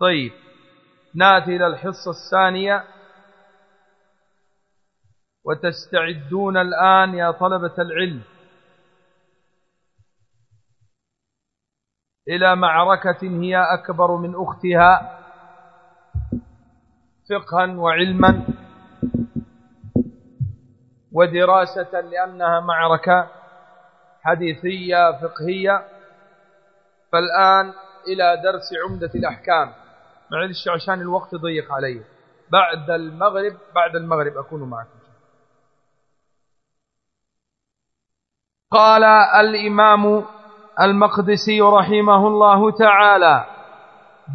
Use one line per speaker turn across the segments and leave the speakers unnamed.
طيب نأتي إلى الحصة الثانية. وتستعدون الآن يا طلبة العلم إلى معركة هي أكبر من أختها فقها وعلما ودراسة لأنها معركة حديثية فقهية. فالآن إلى درس عمدة الأحكام. معلش عشان الوقت ضيق علي. بعد المغرب بعد المغرب أكون معكم. قال الإمام المقدسي رحمه الله تعالى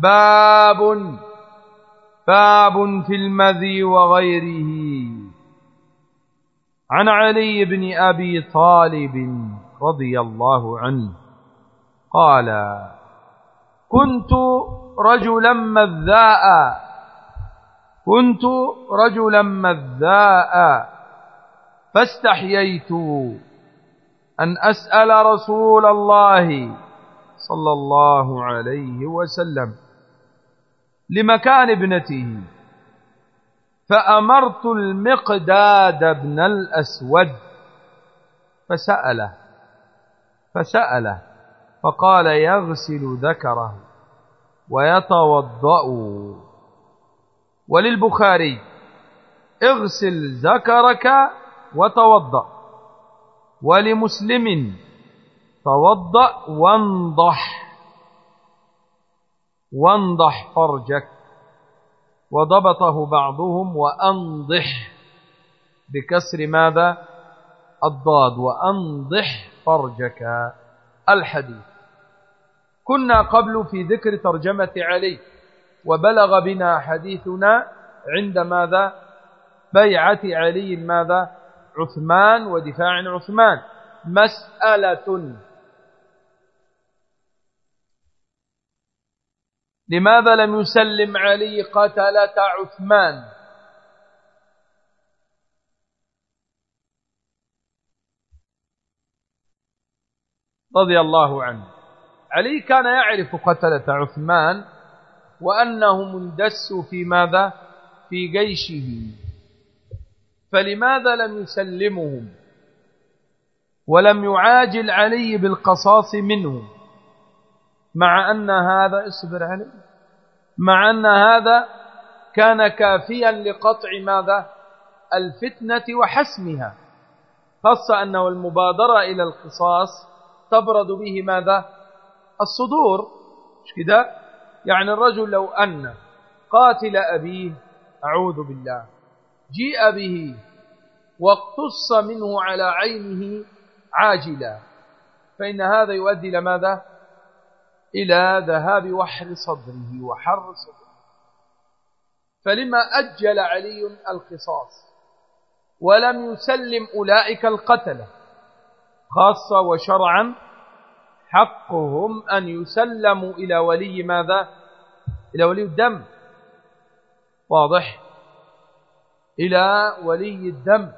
باب باب في المذي وغيره. عن علي بن أبي طالب رضي الله عنه قال كنت رجلا مذاء. كنت رجلا مذاء. فاستحييت أن أسأل رسول الله صلى الله عليه وسلم لمكان ابنته. فأمرت المقداد بن الأسود. فسأله فسأله فقال يغسل ذكره. ويتوضأ. وللبخاري اغسل ذكرك وتوضأ. ولمسلم توضأ وانضح. وانضح فرجك. وضبطه بعضهم وأنضح. بكسر ماذا؟ الضاد. وأنضح فرجك. الحديث. كنا قبل في ذكر ترجمة علي وبلغ بنا حديثنا عند ماذا؟ بيعة علي ماذا؟ عثمان ودفاع عثمان. مسألة. لماذا لم يسلم علي قتلة عثمان؟ رضي الله عنه. علي كان يعرف قتلة عثمان وأنهم اندسوا في ماذا؟ في جيشه. فلماذا لم يسلمهم؟ ولم يعاجل علي بالقصاص منهم مع أن هذا اصبر علي. مع أن هذا كان كافيا لقطع ماذا؟ الفتنة وحسمها. خاصة أنه المبادرة إلى القصاص تبرد به ماذا؟ الصدور مش كده؟ يعني الرجل لو أن قاتل أبيه أعوذ بالله جيء به واقتص منه على عينه عاجلا فإن هذا يؤدي إلى ماذا؟ إلى ذهاب وحر صدره وحر صدره. فلما أجل علي القصاص ولم يسلم أولئك القتلة خاصة وشرعا حقهم أن يسلموا إلى ولي ماذا؟ إلى ولي الدم. واضح؟ إلى ولي الدم.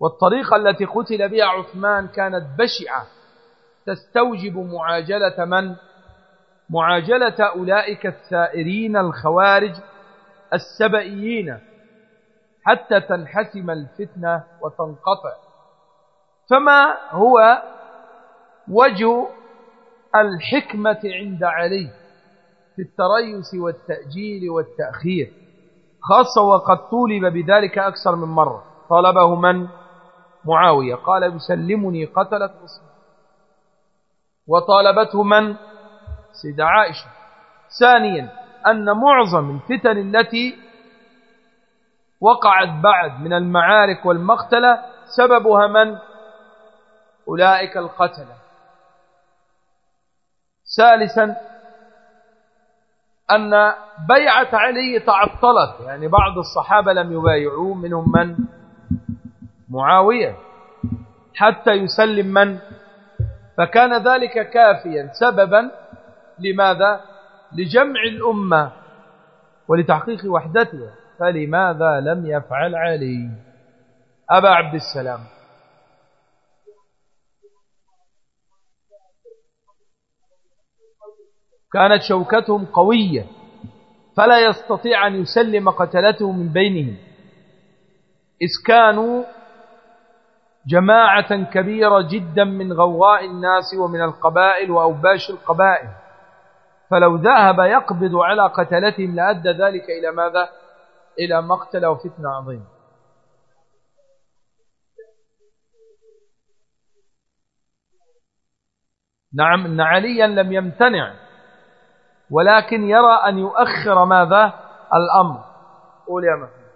والطريقة التي قتل بها عثمان كانت بشعة. تستوجب معاجلة من؟ معاجلة أولئك الثائرين الخوارج السبئيين حتى تنحسم الفتنة وتنقطع. فما هو وجه الحكمة عند علي في التريس والتأجيل والتأخير خاصة وقد طولب بذلك أكثر من مرة. طلبه من؟ معاوية. قال يسلمني قتلت مصر. وطالبته من؟ سيدة عائشة. ثانيا أن معظم الفتن التي وقعت بعد من المعارك والمقتلة سببها من؟ أولئك القتلة. ثالثا أن بيعة علي تعطلت يعني بعض الصحابة لم يبايعوه منهم من؟ معاوية حتى يسلم من؟ فكان ذلك كافيا. سببا لماذا؟ لجمع الأمة ولتحقيق وحدتها. فلماذا لم يفعل علي؟ أبا عبد السلام. كانت شوكتهم قوية فلا يستطيع أن يسلم قتلته من بينهم. إذ كانوا جماعة كبيرة جدا من غواء الناس ومن القبائل وأوباش القبائل. فلو ذهب يقبض على قتلتهم لأدى ذلك إلى ماذا؟ إلى مقتل وفتنة عظيم نعم إن عليا لم يمتنع ولكن يرى أن يؤخر ماذا؟ الأمر. قول يا محمد.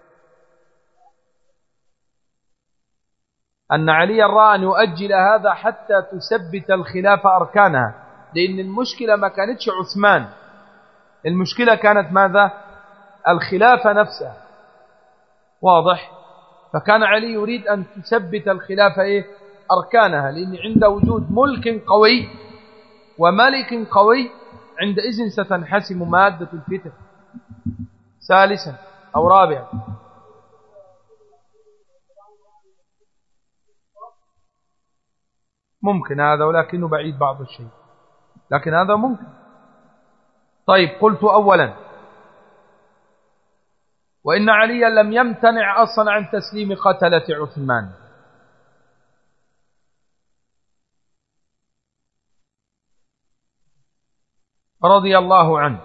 أن علي رأى أن يؤجل هذا حتى تثبت الخلافة أركانها لأن المشكلة ما كانتش عثمان. المشكلة كانت ماذا؟ الخلافة نفسها واضح؟ فكان علي يريد أن تثبت الخلافة إيه؟ أركانها لأن عند وجود ملك قوي وملك قوي عندئذ ستنحسم مادة الفتن. ثالثا أو رابعا. ممكن هذا ولكنه بعيد بعض الشيء. لكن هذا ممكن. طيب قلت أولا. وإن عليا لم يمتنع أصلا عن تسليم قتلة عثمان. رضي الله عنه.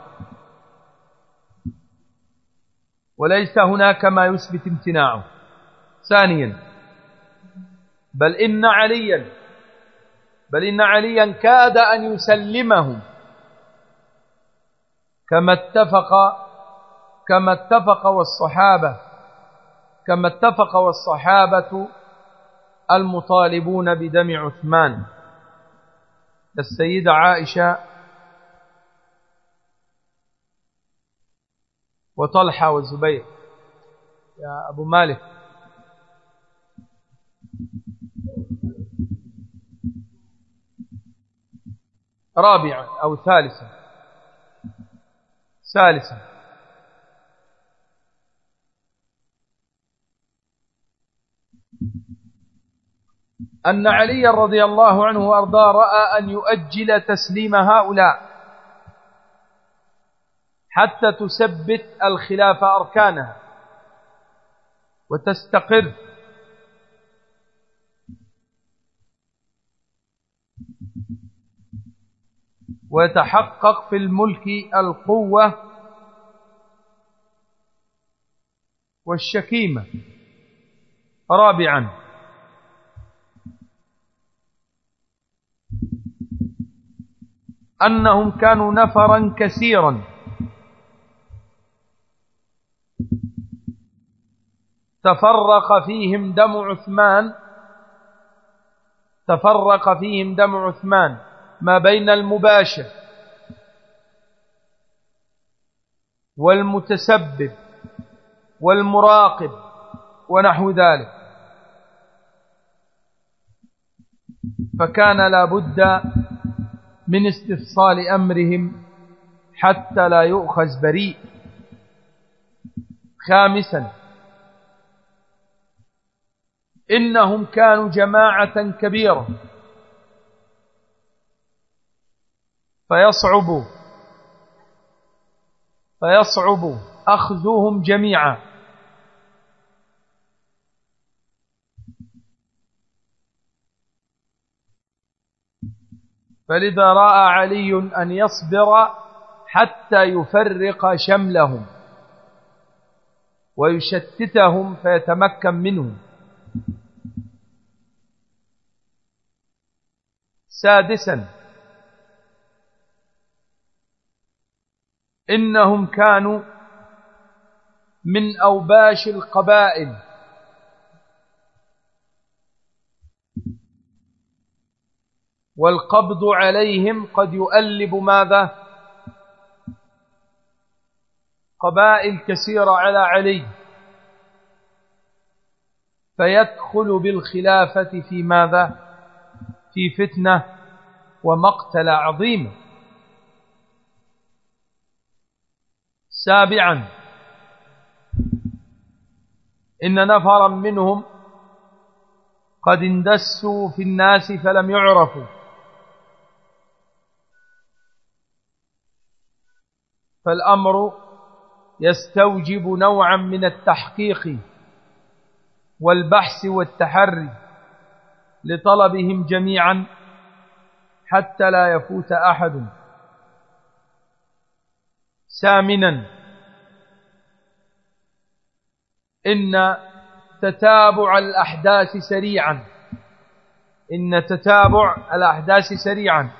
وليس هناك ما يثبت امتناعه. ثانيا بل إن عليا بل إن عليا كاد أن يسلمهم. كما اتفق كما اتفق والصحابة كما اتفق والصحابة المطالبون بدم عثمان. السيدة عائشة وطلحة والزبير. يا أبو مالك. رابعا أو ثالثا. ثالثا. أن علي رضي الله عنه وأرضاه رأى أن يؤجل تسليم هؤلاء. حتى تثبت الخلافة أركانها وتستقر. ويتحقق في الملك القوة والشكيمة. رابعا. أنهم كانوا نفرا كثيرا. تفرق فيهم دم عثمان. تفرق فيهم دم عثمان. ما بين المباشر والمتسبب والمراقب ونحو ذلك. فكان لا بد من استفصال أمرهم حتى لا يؤخذ بريء. خامسا إنهم كانوا جماعة كبيرة. فيصعب فيصعب أخذهم جميعا. فلذا رأى علي أن يصبر حتى يفرق شملهم ويشتتهم فيتمكن منهم. سادسا. إنهم كانوا من أوباش القبائل. والقبض عليهم قد يؤلب ماذا؟ قبائل كثيرة على علي. فيدخل بالخلافة في ماذا؟ في فتنة ومقتل عظيم. سابعا. إن نفرا منهم قد اندسوا في الناس فلم يعرفوا. فالأمر يستوجب نوعا من التحقيق والبحث والتحري. لطلبهم جميعا حتى لا يفوت أحد. ثامنا إن تتابع الأحداث سريعا. إن تتابع الأحداث سريعا.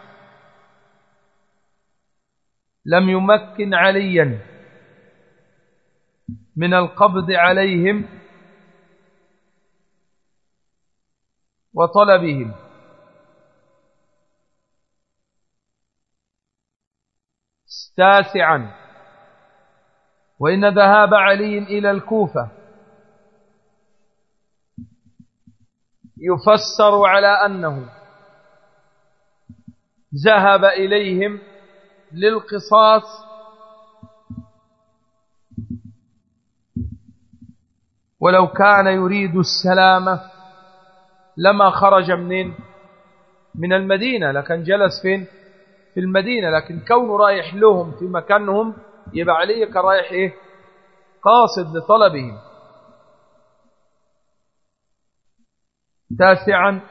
لم يمكن عليا من القبض عليهم وطلبهم. تاسعا وإن ذهاب علي إلى الكوفة. يفسر على أنه ذهب إليهم للقصاص. ولو كان يريد السلامة. لما خرج منين؟ من المدينة لكن جلس فين؟ في المدينة لكن كونه رايح لهم في مكانهم يبقى عليه كرايح إيه؟ قاصد لطلبهم. تاسعا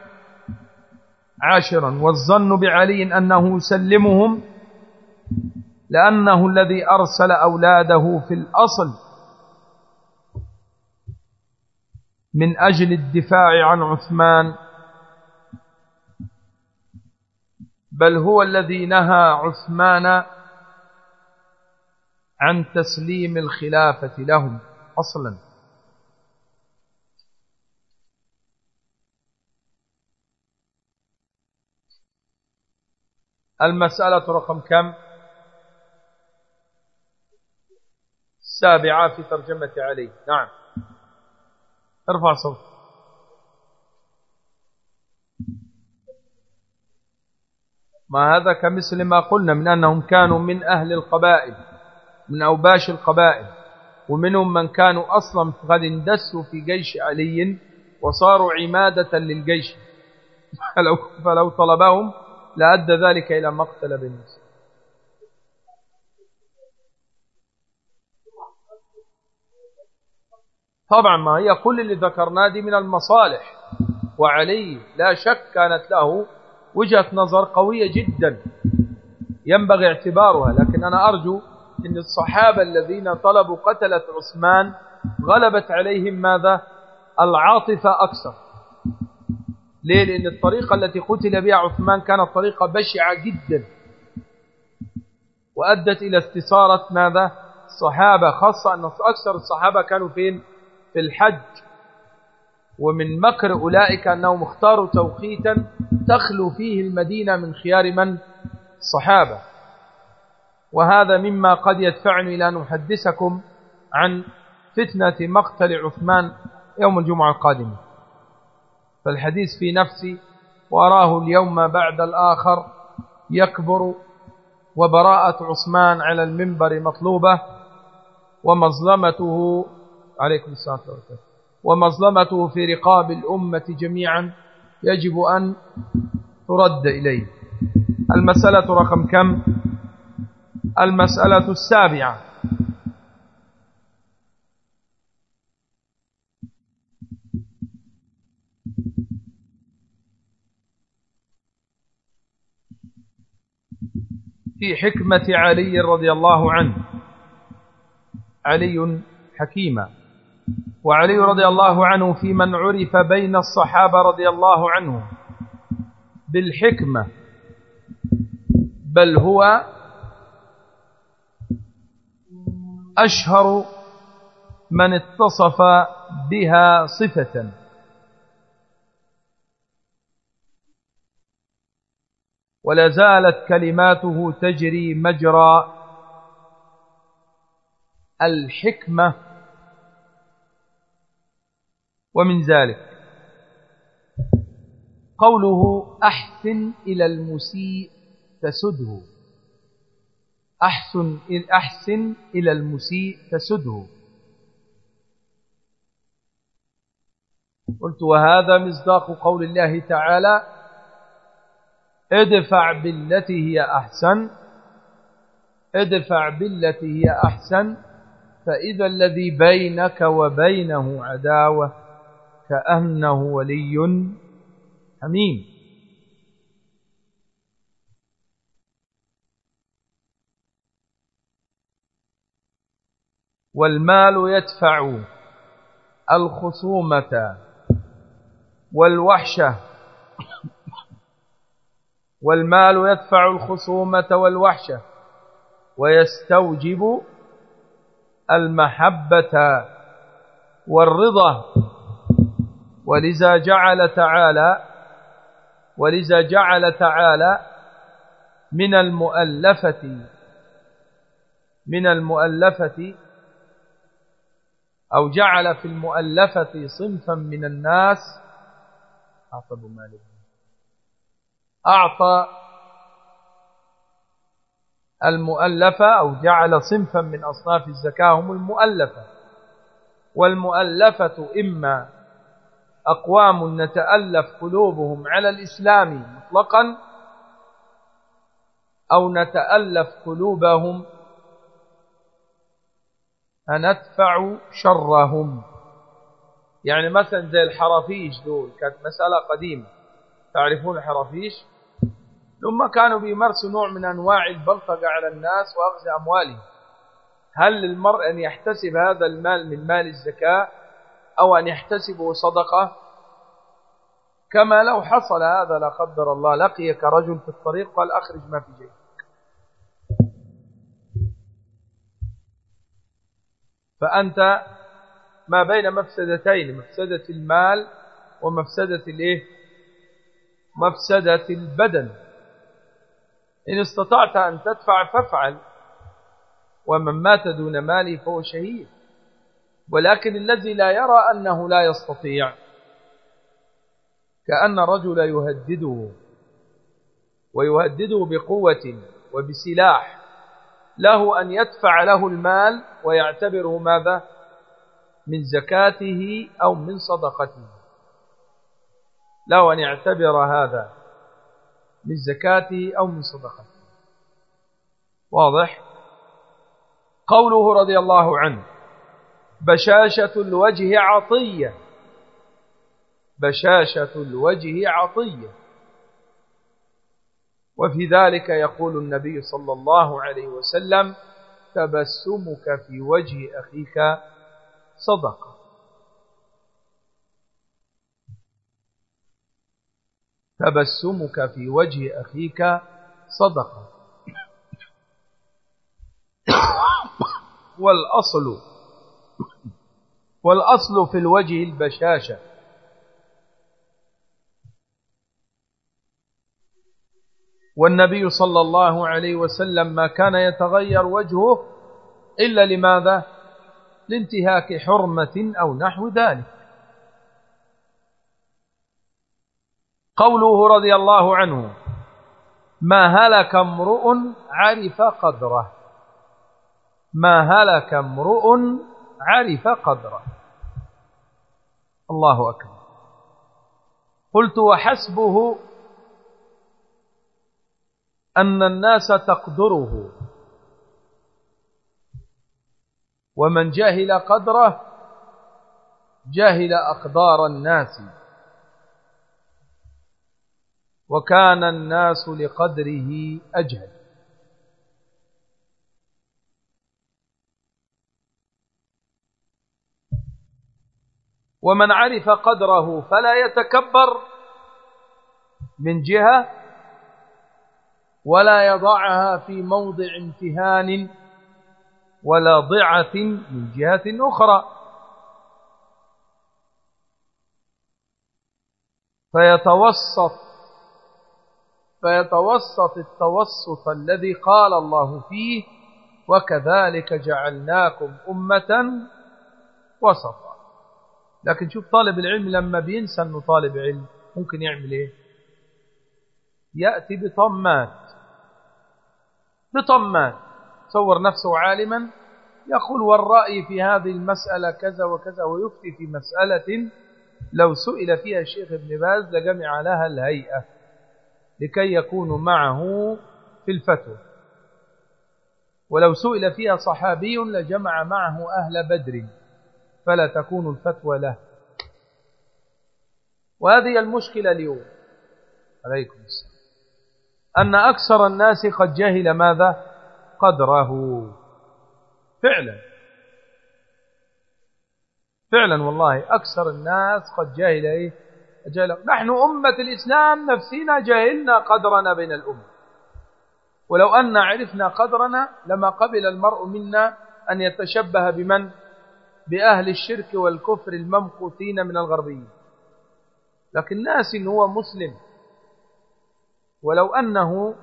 عاشرا والظن بعلي أنه يسلمهم لأنه الذي أرسل أولاده في الأصل. من أجل الدفاع عن عثمان. بل هو الذي نهى عثمان عن تسليم الخلافة لهم أصلا. المسألة رقم كم؟ السابعة في ترجمة علي. نعم. ارفع صوت ما هذا كمثل ما قلنا من أنهم كانوا من أهل القبائل من أوباش القبائل ومنهم من كانوا أصلا قد اندسوا في جيش علي وصاروا عمادة للجيش. فلو, فلو طلبهم لأدى ذلك إلى مقتل بن طبعا ما هي كل اللي ذكرناه دي من المصالح. وعلي لا شك كانت له وجهة نظر قوية جدا. ينبغي اعتبارها. لكن أنا أرجو أن الصحابة الذين طلبوا قتلة عثمان غلبت عليهم ماذا؟ العاطفة أكثر. ليه؟ لأن الطريقة التي قتل بها عثمان كانت طريقة بشعة جدا. وأدت إلى استثارة ماذا؟ الصحابة خاصة أن أكثر الصحابة كانوا فين؟ في الحج ومن مكر أولئك أنهم اختاروا توقيتا تخلو فيه المدينة من خيار من؟ الصحابة وهذا مما قد يدفعني إلى أن أحدثكم عن فتنة مقتل عثمان يوم الجمعة القادمة. فالحديث في نفسي وأراه اليوم بعد الآخر يكبر وبراءة عثمان على المنبر مطلوبة ومظلمته عليكم السلام والسلام. ومظلمته في رقاب الأمة جميعا يجب أن ترد إليه. المسألة رقم كم؟ المسألة السابعة. في حكمة علي رضي الله عنه. علي حكيما. وعلي رضي الله عنه في من عرف بين الصحابة رضي الله عنهم بالحكمة بل هو أشهر من اتصف بها صفة. ولا زالت كلماته تجري مجرى الحكمة. ومن ذلك. قوله أحسن إلى المسيء تسده. أحسن, أحسن إلى المسيء تسده. قلت وهذا مصداق قول الله تعالى ادفع بالتي هي أحسن ادفع بالتي هي أحسن فإذا الذي بينك وبينه عداوة. كأنه ولي حميم. والمال يدفع الخصومة والوحشة. والمال يدفع الخصومة والوحشة. ويستوجب المحبة والرضا. ولذا جعل تعالى ولذا جعل تعالى من المؤلفة من المؤلفة أو جعل في المؤلفة صنفا من الناس أعطى مالك. أعطى المؤلفة أو جعل صنفا من أصناف الزكاة هم المؤلفة. والمؤلفة إما أقوام نتألف قلوبهم على الإسلام مطلقا أو نتألف قلوبهم أندفع شرهم. يعني مثلا زي الحرافيش دول كانت مسألة قديمة. تعرفون الحرافيش؟ ثم كانوا بيمارسوا نوع من أنواع البلطقة على الناس وأخذ أموالهم هل للمرء أن يحتسب هذا المال من مال الزكاة؟ أو أن يحتسبه صدقة كما لو حصل هذا لا قدر الله. لقيك رجل في الطريق قال أخرج ما في جيبك. فأنت ما بين مفسدتين مفسدة المال ومفسدة الإيه؟ مفسدة البدن. إن استطعت أن تدفع فافعل ومن مات دون ماله فهو شهيد. ولكن الذي لا يرى أنه لا يستطيع. كأن رجل يهدده ويهدده بقوة وبسلاح له أن يدفع له المال ويعتبره ماذا؟ من زكاته أو من صدقته. له أن يعتبر هذا من زكاته أو من صدقته. واضح؟ قوله رضي الله عنه بشاشة الوجه عطية. بشاشة الوجه عطية. وفي ذلك يقول النبي صلى الله عليه وسلم تبسمك في وجه أخيك صدقة. تبسمك في وجه أخيك صدقة. والأصل والأصل في الوجه البشاشة. والنبي صلى الله عليه وسلم ما كان يتغير وجهه إلا لماذا؟ لانتهاك حرمة أو نحو ذلك. قوله رضي الله عنه ما هلك امرؤ عرف قدره. ما هلك امرؤ عرف قدره. الله أكبر. قلت وحسبه أن الناس تقدره. ومن جهل قدره جهل أقدار الناس. وكان الناس لقدره أجهل. ومن عرف قدره فلا يتكبر من جهة ولا يضعها في موضع امتهان ولا ضعة من جهة أخرى. فيتوسط فيتوسط التوسط الذي قال الله فيه وكذلك جعلناكم أمة وسطا. لكن شوف طالب العلم لما بينسى أنه طالب علم ممكن يعمل إيه؟ يأتي بطمات. بطمات. صور نفسه عالما يقول والرأي في هذه المسألة كذا وكذا ويفتي في مسألة لو سئل فيها الشيخ ابن باز لجمع لها الهيئة لكي يكونوا معه في الفتوى. ولو سئل فيها صحابي لجمع معه أهل بدر. فلا تكون الفتوى له. وهذه المشكلة اليوم. عليكم السلام. أن أكثر الناس قد جهل ماذا؟ قدره. فعلا. فعلا والله أكثر الناس قد جهل إيه؟ جهل. نحن أمة الإسلام نفسنا جهلنا قدرنا بين الأمة. ولو أن عرفنا قدرنا لما قبل المرء منا أن يتشبه بمن؟ بأهل الشرك والكفر الممقوتين من الغربيين. لكن ناس هو مسلم ولو أنه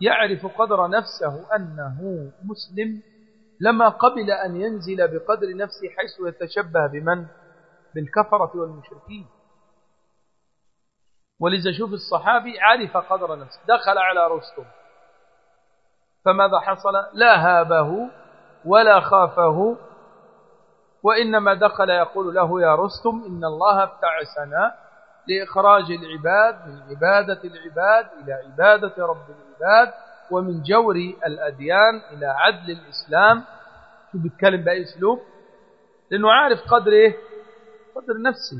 يعرف قدر نفسه أنه مسلم لما قبل أن ينزل بقدر نفسه حيث يتشبه بمن؟ بالكفرة والمشركين. ولذا شوف الصحابي عرف قدر نفسه دخل على رستم فماذا حصل؟ لا هابه ولا خافه وإنما دخل يقول له يا رستم إن الله ابتعسنا لإخراج العباد من عبادة العباد إلى عبادة رب العباد ومن جور الأديان إلى عدل الإسلام. شو بيتكلم بأي أسلوب؟ لأنه عارف قدر إيه قدر نفسه.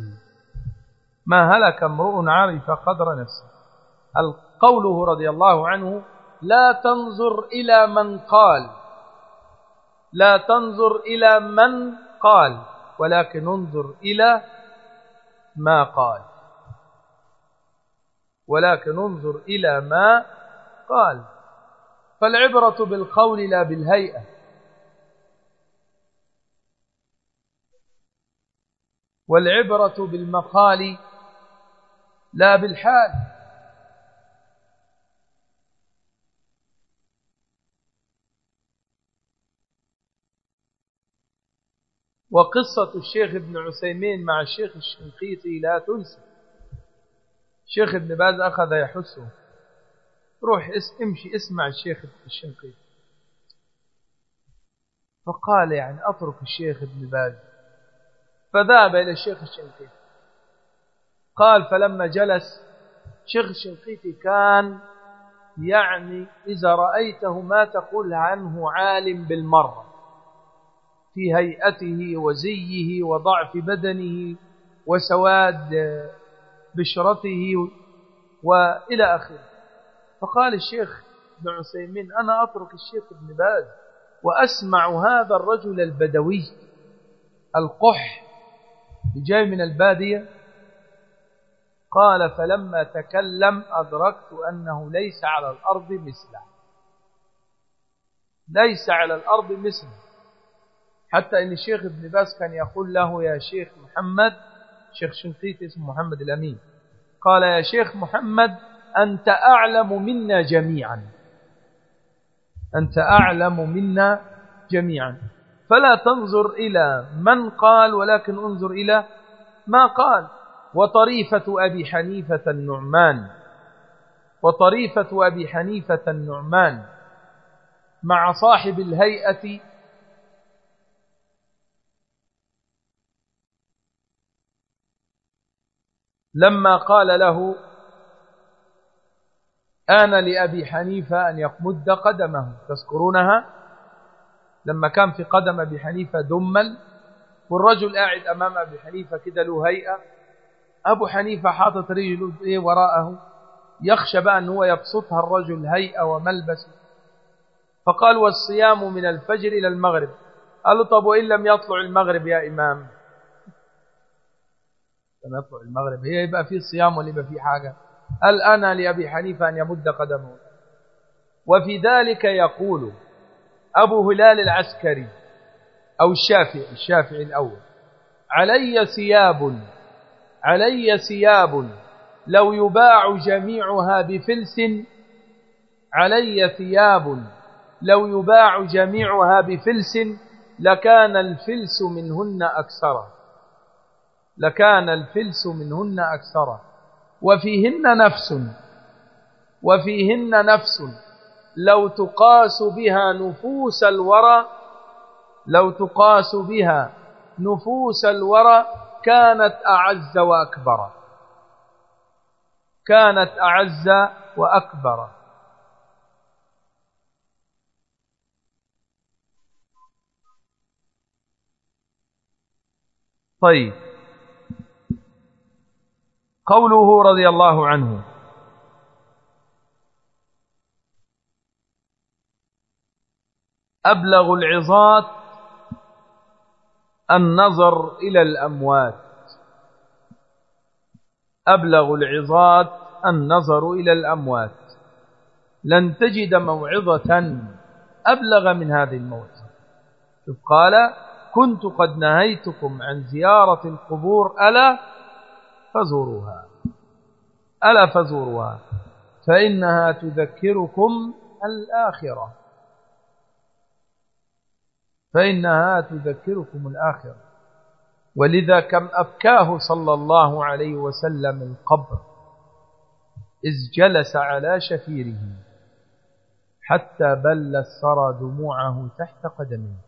ما هلك امرؤ عرف قدر نفسه. قوله رضي الله عنه لا تنظر إلى من قال لا تنظر إلى من قال ولكن انظر إلى ما قال. ولكن انظر إلى ما قال. فالعبرة بالقول لا بالهيئة. والعبرة بالمقال لا بالحال. وقصة الشيخ ابن عثيمين مع الشيخ الشنقيطي لا تنسى. الشيخ ابن باز أخذ يحسه روح امشي اسمع الشيخ الشنقيطي. فقال يعني أترك الشيخ ابن باز. فذهب إلى الشيخ الشنقيطي. قال فلما جلس شيخ الشنقيطي كان يعني إذا رأيته ما تقول عنه عالم بالمرة. في هيئته وزيه وضعف بدنه وسواد بشرته وإلى آخره. فقال الشيخ ابن عثيمين أنا أترك الشيخ ابن باز وأسمع هذا الرجل البدوي القح جاي من البادية. قال فلما تكلم أدركت أنه ليس على الأرض مثله. ليس على الأرض مثله. حتى إن الشيخ ابن باز كان يقول له يا شيخ محمد شيخ شنقيط اسمه محمد الأمين قال يا شيخ محمد أنت أعلم منا جميعا. أنت أعلم منا جميعا. فلا تنظر إلى من قال ولكن انظر إلى ما قال. وطريفة أبي حنيفة النعمان. وطريفة أبي حنيفة النعمان مع صاحب الهيئة لما قال له آن لأبي حنيفة أن يقمد قدمه. تذكرونها؟ لما كان في قدم أبي حنيفة دمل والرجل قاعد أمام أبي حنيفة كده له هيئة أبو حنيفة حاطط رجله إيه وراءه يخشى بقى أن هو يبسطها الرجل هيئة وملبس فقال والصيام من الفجر إلى المغرب. قال له طب وإن لم يطلع المغرب يا إمام؟ يطلع المغرب. هي يبقى فيه صيام ولا يبقى فيه حاجة؟ قال أنا لأبي حنيفة أن يمد قدمه. وفي ذلك يقول أبو هلال العسكري أو الشافعي الشافعي الأول علي ثياب علي ثياب لو يباع جميعها بفلس علي ثياب لو يباع جميعها بفلس لكان الفلس منهن أكثر. لكان الفلس منهن أكثر. وفيهن نفس. وفيهن نفس. لو تقاس بها نفوس الورى لو تقاس بها نفوس الورى كانت أعز وأكبر. كانت أعز وأكبر. طيب. قوله رضي الله عنه. أبلغ العظات النظر إلى الأموات. أبلغ العظات النظر إلى الأموات. لن تجد موعظة أبلغ من هذه الموعظة. قال كنت قد نهيتكم عن زيارة القبور. ألا فزوروها. ألا فزوروها. فإنها تذكركم الآخرة. فإنها تذكركم الآخرة. ولذا كم أبكاه صلى الله عليه وسلم القبر. إذ جلس على شفيره. حتى بل سرى دموعه تحت قدمه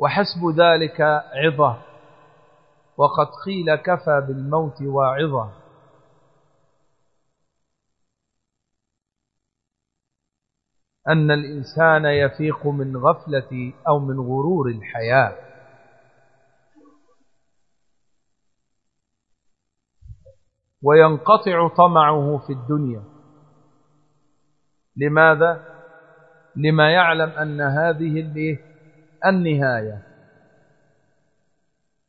وحسب ذلك عظة. وقد قيل كفى بالموت واعظة. أن الإنسان يفيق من غفلة أو من غرور الحياة. وينقطع طمعه في الدنيا. لماذا؟ لما يعلم أن هذه النهاية.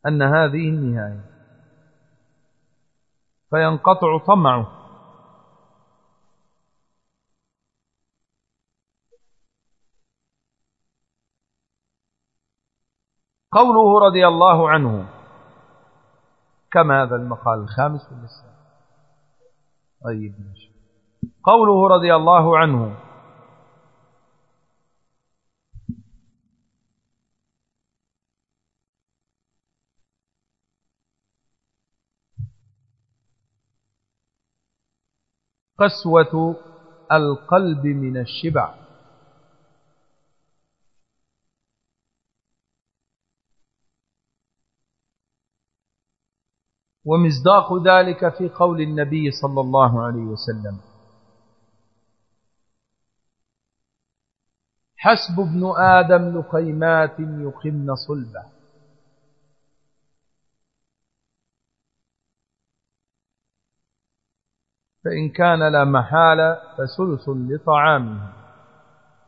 أن هذه النهاية. فينقطع طمعه. قوله رضي الله عنه. كم هذا المقال؟ الخامس ولا طيب قوله رضي الله عنه. قسوة القلب من الشبع. ومصداق ذلك في قول النبي صلى الله عليه وسلم. حسب ابن آدم لقيمات يقمن صلبة. فإن كان لا محالة فسلس لطعامه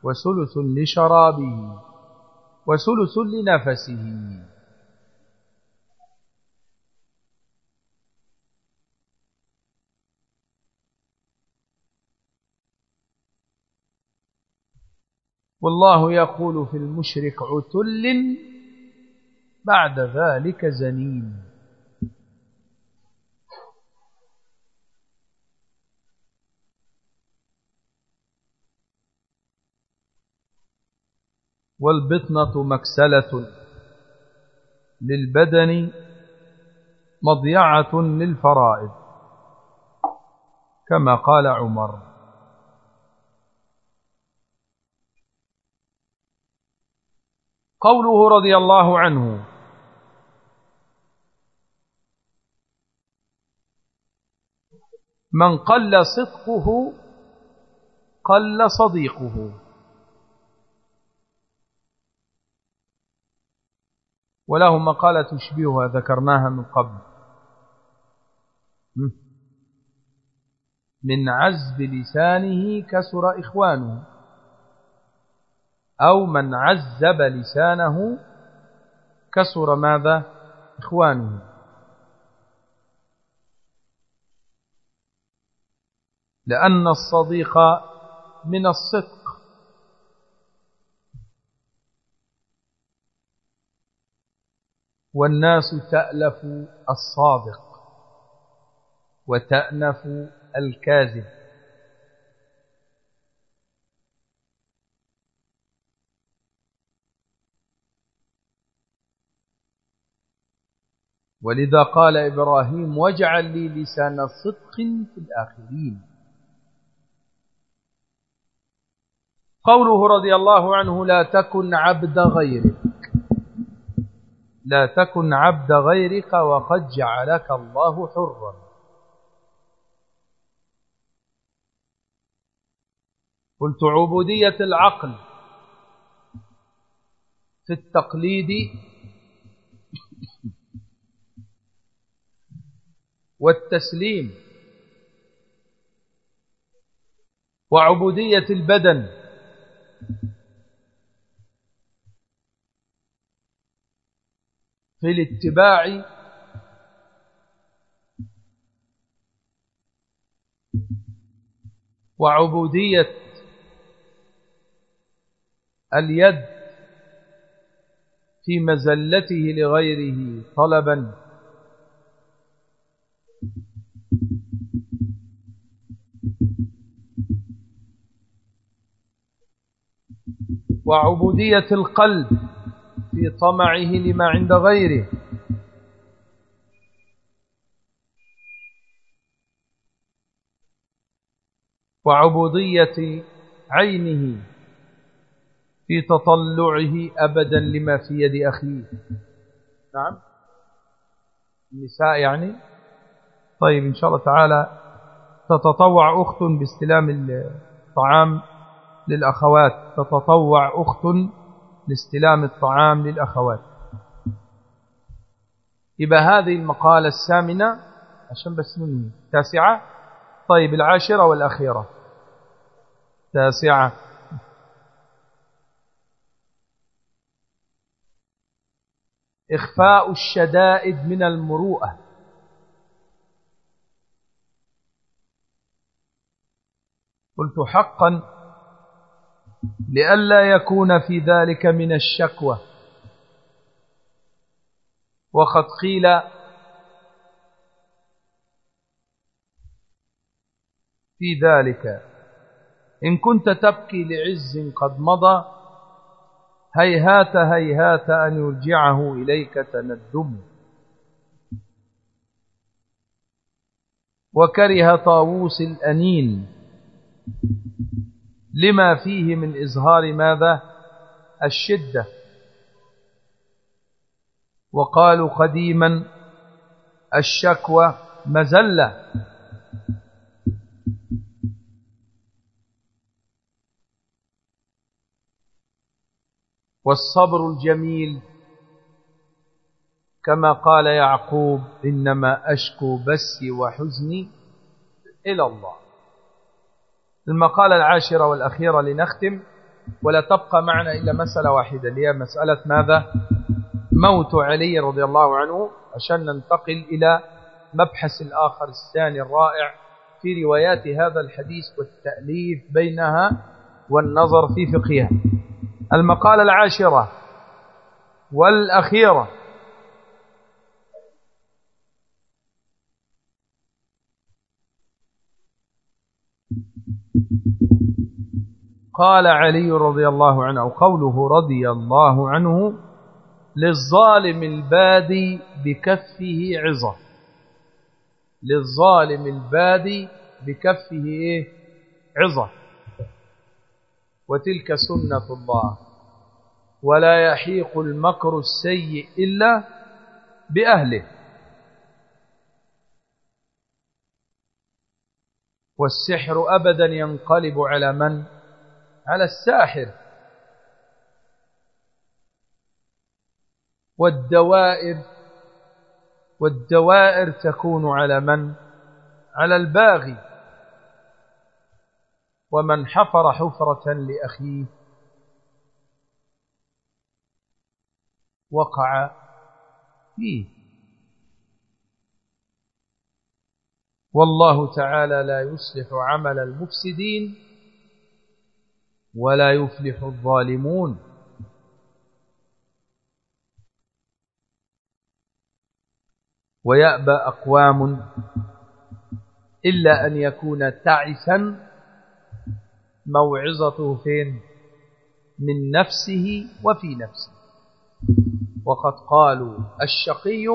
وسلس لشرابه وسلس لنفسه. والله يقول في المشرك عتل بعد ذلك زنين. والبطنة مكسلة للبدن مضيعة للفرائض كما قال عمر. قوله رضي الله عنه من قل صدقه قل صديقه. وله مقالة تشبهها ذكرناها من قبل. من عزب لسانه كسر إخوانه أو من عذب لسانه كسر ماذا؟ إخوانه. لأن الصديق من الصدق. والناس تألف الصادق وتأنف الكاذب. ولذا قال إبراهيم واجعل لي لسان صدق في الآخرين. قوله رضي الله عنه لا تكن عبد غيرك. لا تكن عبد غيرك وقد جعلك الله حرا. قلت عبودية العقل في التقليد والتسليم وعبودية البدن في الاتباع وعبودية اليد في مزلته لغيره طلبا. وعبودية القلب في طمعه لما عند غيره. وعبودية عينه في تطلعه أبدا لما في يد أخيه. نعم. النساء يعني. طيب إن شاء الله تعالى تتطوع أخت باستلام الطعام للأخوات. تتطوع أخت لاستلام الطعام للأخوات. يبقى هذه المقالة الثامنة عشان بس مني. تاسعة؟ طيب العاشرة والأخيرة. تاسعة. إخفاء الشدائد من المروءة. قلت حقا لئلا يكون في ذلك من الشكوى. وقد قيل في ذلك إن كنت تبكي لعز قد مضى هيهات هيهات أن يرجعه إليك تندم. وكره طاووس الأنين. لما فيه من إظهار ماذا؟ الشدة. وقالوا قديما الشكوى مزلة والصبر الجميل كما قال يعقوب إنما أشكو بسي وحزني إلى الله. المقالة العاشرة والأخيرة لنختم ولا تبقى معنا إلا مسألة واحدة اللي هي مسألة ماذا؟ موت علي رضي الله عنه عشان ننتقل إلى مبحث الآخر الثاني الرائع في روايات هذا الحديث والتأليف بينها والنظر في فقهها. المقالة العاشرة والأخيرة قال علي رضي الله عنه أو قوله رضي الله عنه للظالم البادي بكفه عظة. للظالم البادي بكفه إيه؟ عظة. وتلك سنة الله. ولا يحيق المكر السيء إلا بأهله. والسحر أبدا ينقلب على من؟ على الساحر. والدوائر والدوائر تكون على من؟ على الباغي. ومن حفر حفرة لأخيه. وقع فيه. والله تعالى لا يصلح عمل المفسدين ولا يفلح الظالمون. ويأبى أقوام إلا أن يكون تعسا موعظته فين من نفسه وفي نفسه. وقد قالوا الشقي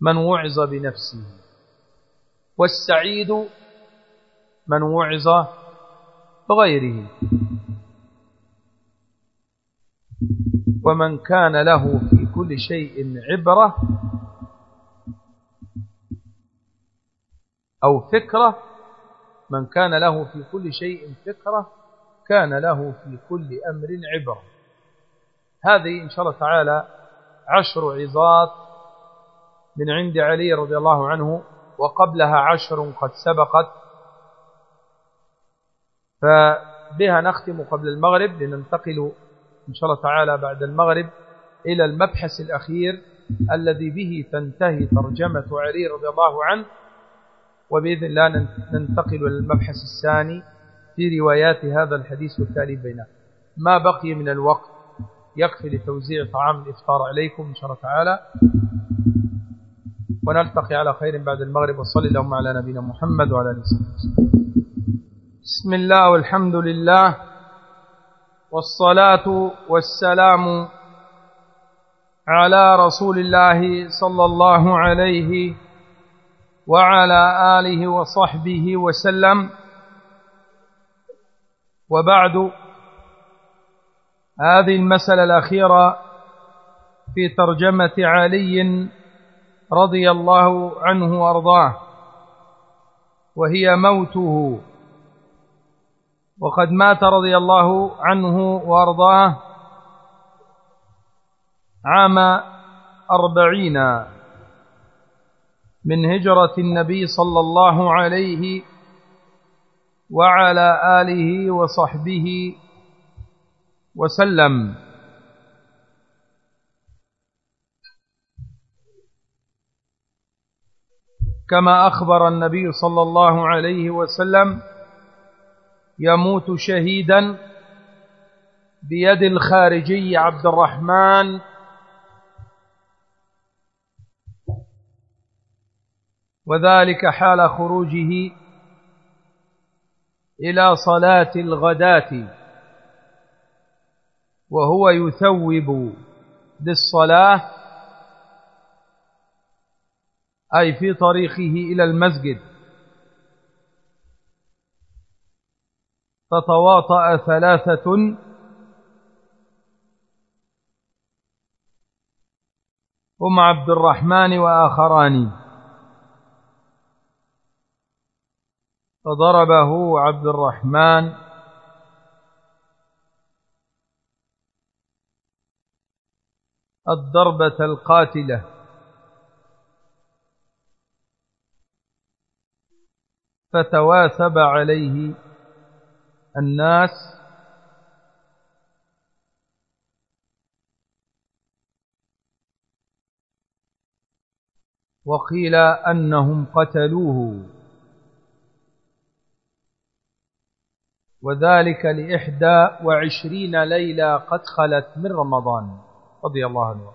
من وعظ بنفسه والسعيد من وعظ بغيره. ومن كان له في كل شيء عبرة أو فكرة من كان له في كل شيء فكرة كان له في كل أمر عبرة. هذه إن شاء الله تعالى عشر عظات من عند علي رضي الله عنه وقبلها عشر قد سبقت. فبها نختم قبل المغرب لننتقل إن شاء الله تعالى بعد المغرب إلى المبحث الأخير الذي به تنتهي ترجمة علي رضي الله عنه. وبإذن الله ننتقل إلى المبحث الثاني في روايات هذا الحديث والتالي بينه. ما بقي من الوقت يكفي لتوزيع طعام الإفطار عليكم إن شاء الله تعالى. ونلتقي على خير بعد المغرب. وصلي اللهم على نبينا محمد وعلى آله وصحبه بسم الله والحمد لله والصلاة والسلام على رسول الله صلى الله عليه وعلى آله وصحبه وسلم. وبعد هذه المسألة الأخيرة في ترجمة علي رضي الله عنه وأرضاه وهي موته. وقد مات رضي الله عنه وأرضاه عام أربعين من هجرة النبي صلى الله عليه وعلى آله وصحبه وسلم. كما أخبر النبي صلى الله عليه وسلم يموت شهيدا بيد الخارجي عبد الرحمن. وذلك حال خروجه إلى صلاة الغداة وهو يثوب بالصلاة أي في طريقه إلى المسجد. فتواطأ ثلاثة. هم عبد الرحمن وآخران. فضربه عبد الرحمن. الضربة القاتلة. فتواثب عليه. الناس وقيل أنهم قتلوه. وذلك لإحدى وعشرين ليلة قد خلت من رمضان. رضي الله عنه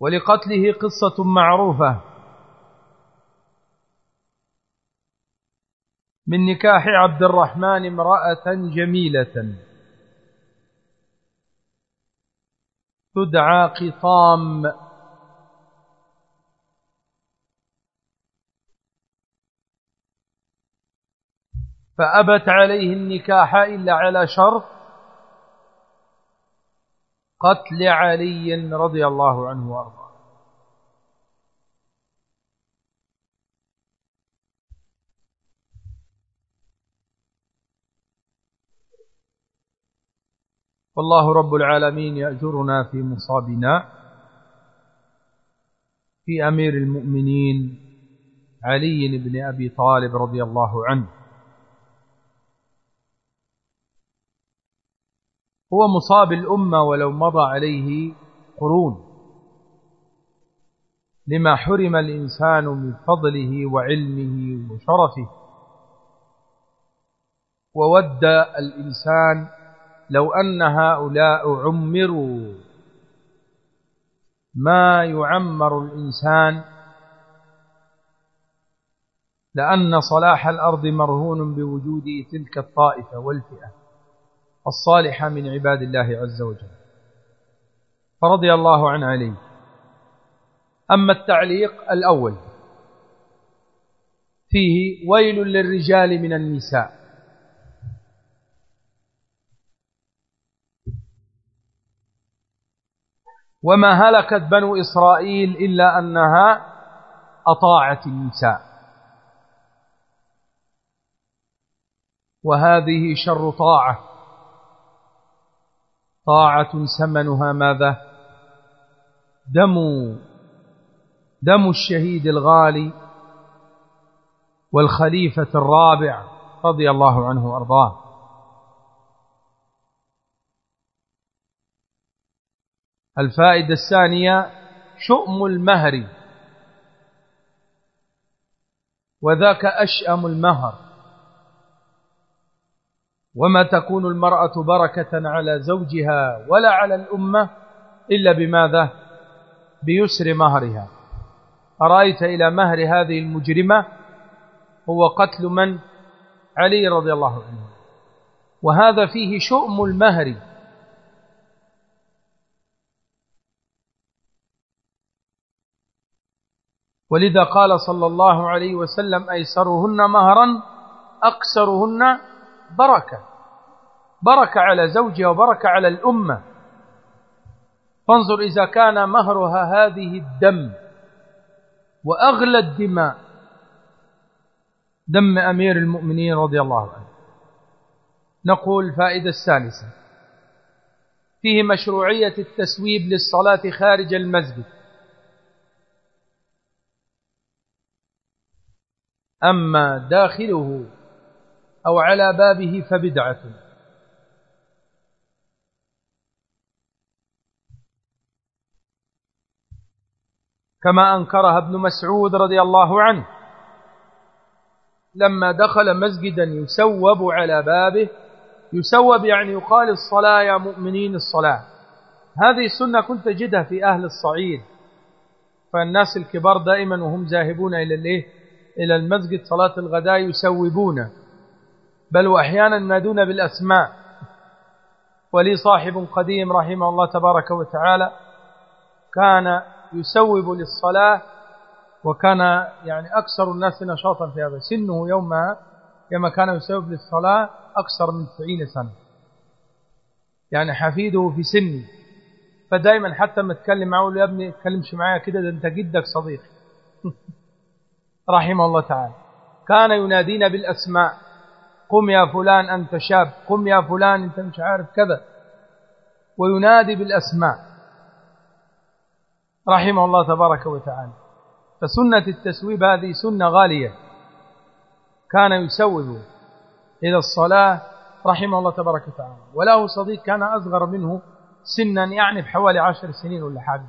ولقتله قصة معروفة. من نكاح عبد الرحمن امرأة جميلة. تدعى قطام. فأبت عليه النكاح إلا على شرط قتل علي رضي الله عنه وأرضاه. والله رب العالمين يأجرنا في مصابنا في أمير المؤمنين علي بن أبي طالب رضي الله عنه. هو مصاب الأمة ولو مضى عليه قرون. لما حرم الإنسان من فضله وعلمه وشرفه وود الإنسان لو أن هؤلاء عمروا ما يعمر الإنسان لأن صلاح الأرض مرهون بوجود تلك الطائفة والفئة الصالحة من عباد الله عز وجل. فرضي الله عن علي أما التعليق الأول فيه ويل للرجال من النساء. وما هلكت بنو إسرائيل إلا أنها أطاعت النساء وهذه شر طاعة. طاعة سمنها ماذا؟ دم دم الشهيد الغالي والخليفة الرابع رضي الله عنه وأرضاه. الفائدة الثانية شؤم المهر. وذاك أشأم المهر. وما تكون المرأة بركة على زوجها ولا على الأمة إلا بماذا؟ بيسر مهرها. أرأيت إلى مهر هذه المجرمة؟ هو قتل من؟ علي رضي الله عنه. وهذا فيه شؤم المهر. ولذا قال صلى الله عليه وسلم أيسرهن مهرا أقسرهن بركة. بركة على زوجها وبركة على الأمة. فانظر إذا كان مهرها هذه الدم وأغلى الدماء دم أمير المؤمنين رضي الله عنه. نقول فائدة الثالثة. فيه مشروعية التسويب للصلاة خارج المسجد. أما داخله أو على بابه فبدعة. كما أنكرها ابن مسعود رضي الله عنه لما دخل مسجدا يسوب على بابه يسوب يعني يقال الصلاة يا مؤمنين الصلاة. هذه السنة كنت تجدها في أهل الصعيد فالناس الكبار دائما وهم ذاهبون إلى الإيه؟ إلى المسجد صلاة الغداء يسوبون بل وأحيانا ينادون بالأسماء. ولي صاحب قديم رحمه الله تبارك وتعالى كان يسوب للصلاة وكان يعني أكثر الناس نشاطا في هذا. سنه يومها كما كان يسوب للصلاة أكثر من 90 سنة. يعني حفيده في سني. فدائما حتى ما اتكلم معه يا ابني اتكلمش معايا كده ده أنت جدك صديق. رحمه الله تعالى. كان ينادينا بالأسماء. قم يا فلان أنت شاب. قم يا فلان أنت مش عارف كذا. وينادي بالأسماء. رحمه الله تبارك وتعالى. فسنة التسويب هذه سنة غالية. كان يسوب إلى الصلاة رحمه الله تبارك وتعالى. وله صديق كان أصغر منه سنا يعني بحوالي عشر سنين ولا حاجة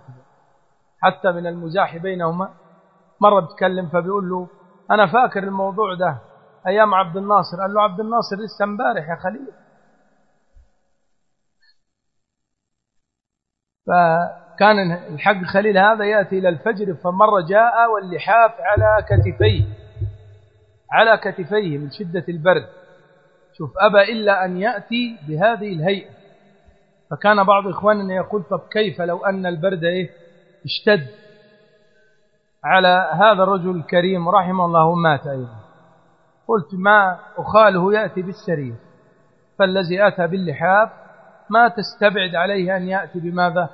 حتى من المزاح بينهما مرة بتكلم فبيقول له أنا فاكر الموضوع ده أيام عبد الناصر. قال له عبد الناصر لسه امبارح يا خليل. فكان الحق خليل هذا يأتي إلى الفجر فمرة جاء واللحاف على كتفيه على كتفيه من شدة البرد. شوف أبى إلا أن يأتي بهذه الهيئة. فكان بعض إخواننا يقول طب كيف لو أن البرد إيه؟ اشتد. على هذا الرجل الكريم رحمه الله مات أيضا. قلت ما أخاله يأتي بالسرير فالذي أتى باللحاف ما تستبعد عليه أن يأتي بماذا؟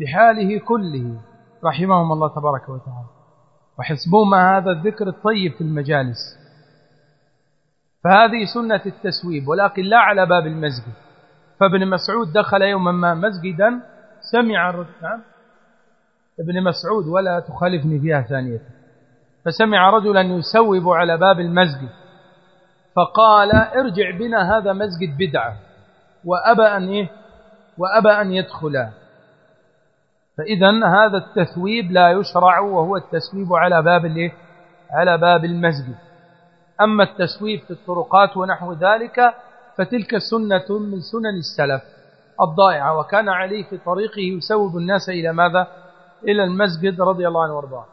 بحاله كله رحمهم الله تبارك وتعالى. وحسبوا ما هذا الذكر الطيب في المجالس. فهذه سنة التسويب ولكن لا على باب المسجد. فابن مسعود دخل يوما ما مسجدا سمع نعم. ابن مسعود ولا تخالفني فيها ثانية. فسمع رجلا يسوب على باب المسجد فقال ارجع بنا هذا مسجد بدعة وأبى أن, إيه؟ وأبى أن يدخل. فإذا هذا التثويب لا يشرع وهو التسويب على باب الإيه؟ على باب المسجد. أما التسويب في الطرقات ونحو ذلك فتلك سنة من سنن السلف الضائعة وكان علي في طريقه يسوب الناس إلى ماذا؟ إلى المسجد رضي الله عنه وأرضاه.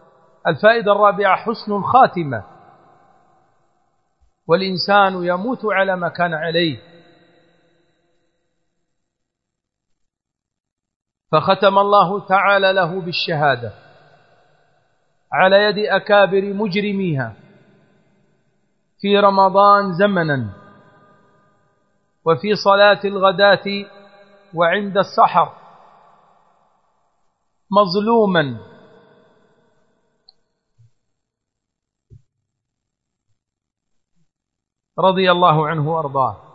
الفائدة الرابعة حسن الخاتمة. والإنسان يموت على ما كان عليه. فختم الله تعالى له بالشهادة. على يد أكابر مجرميها. في رمضان زمنا. وفي صلاة الغداة وعند السحر. مظلوما. رضي الله عنه وأرضاه.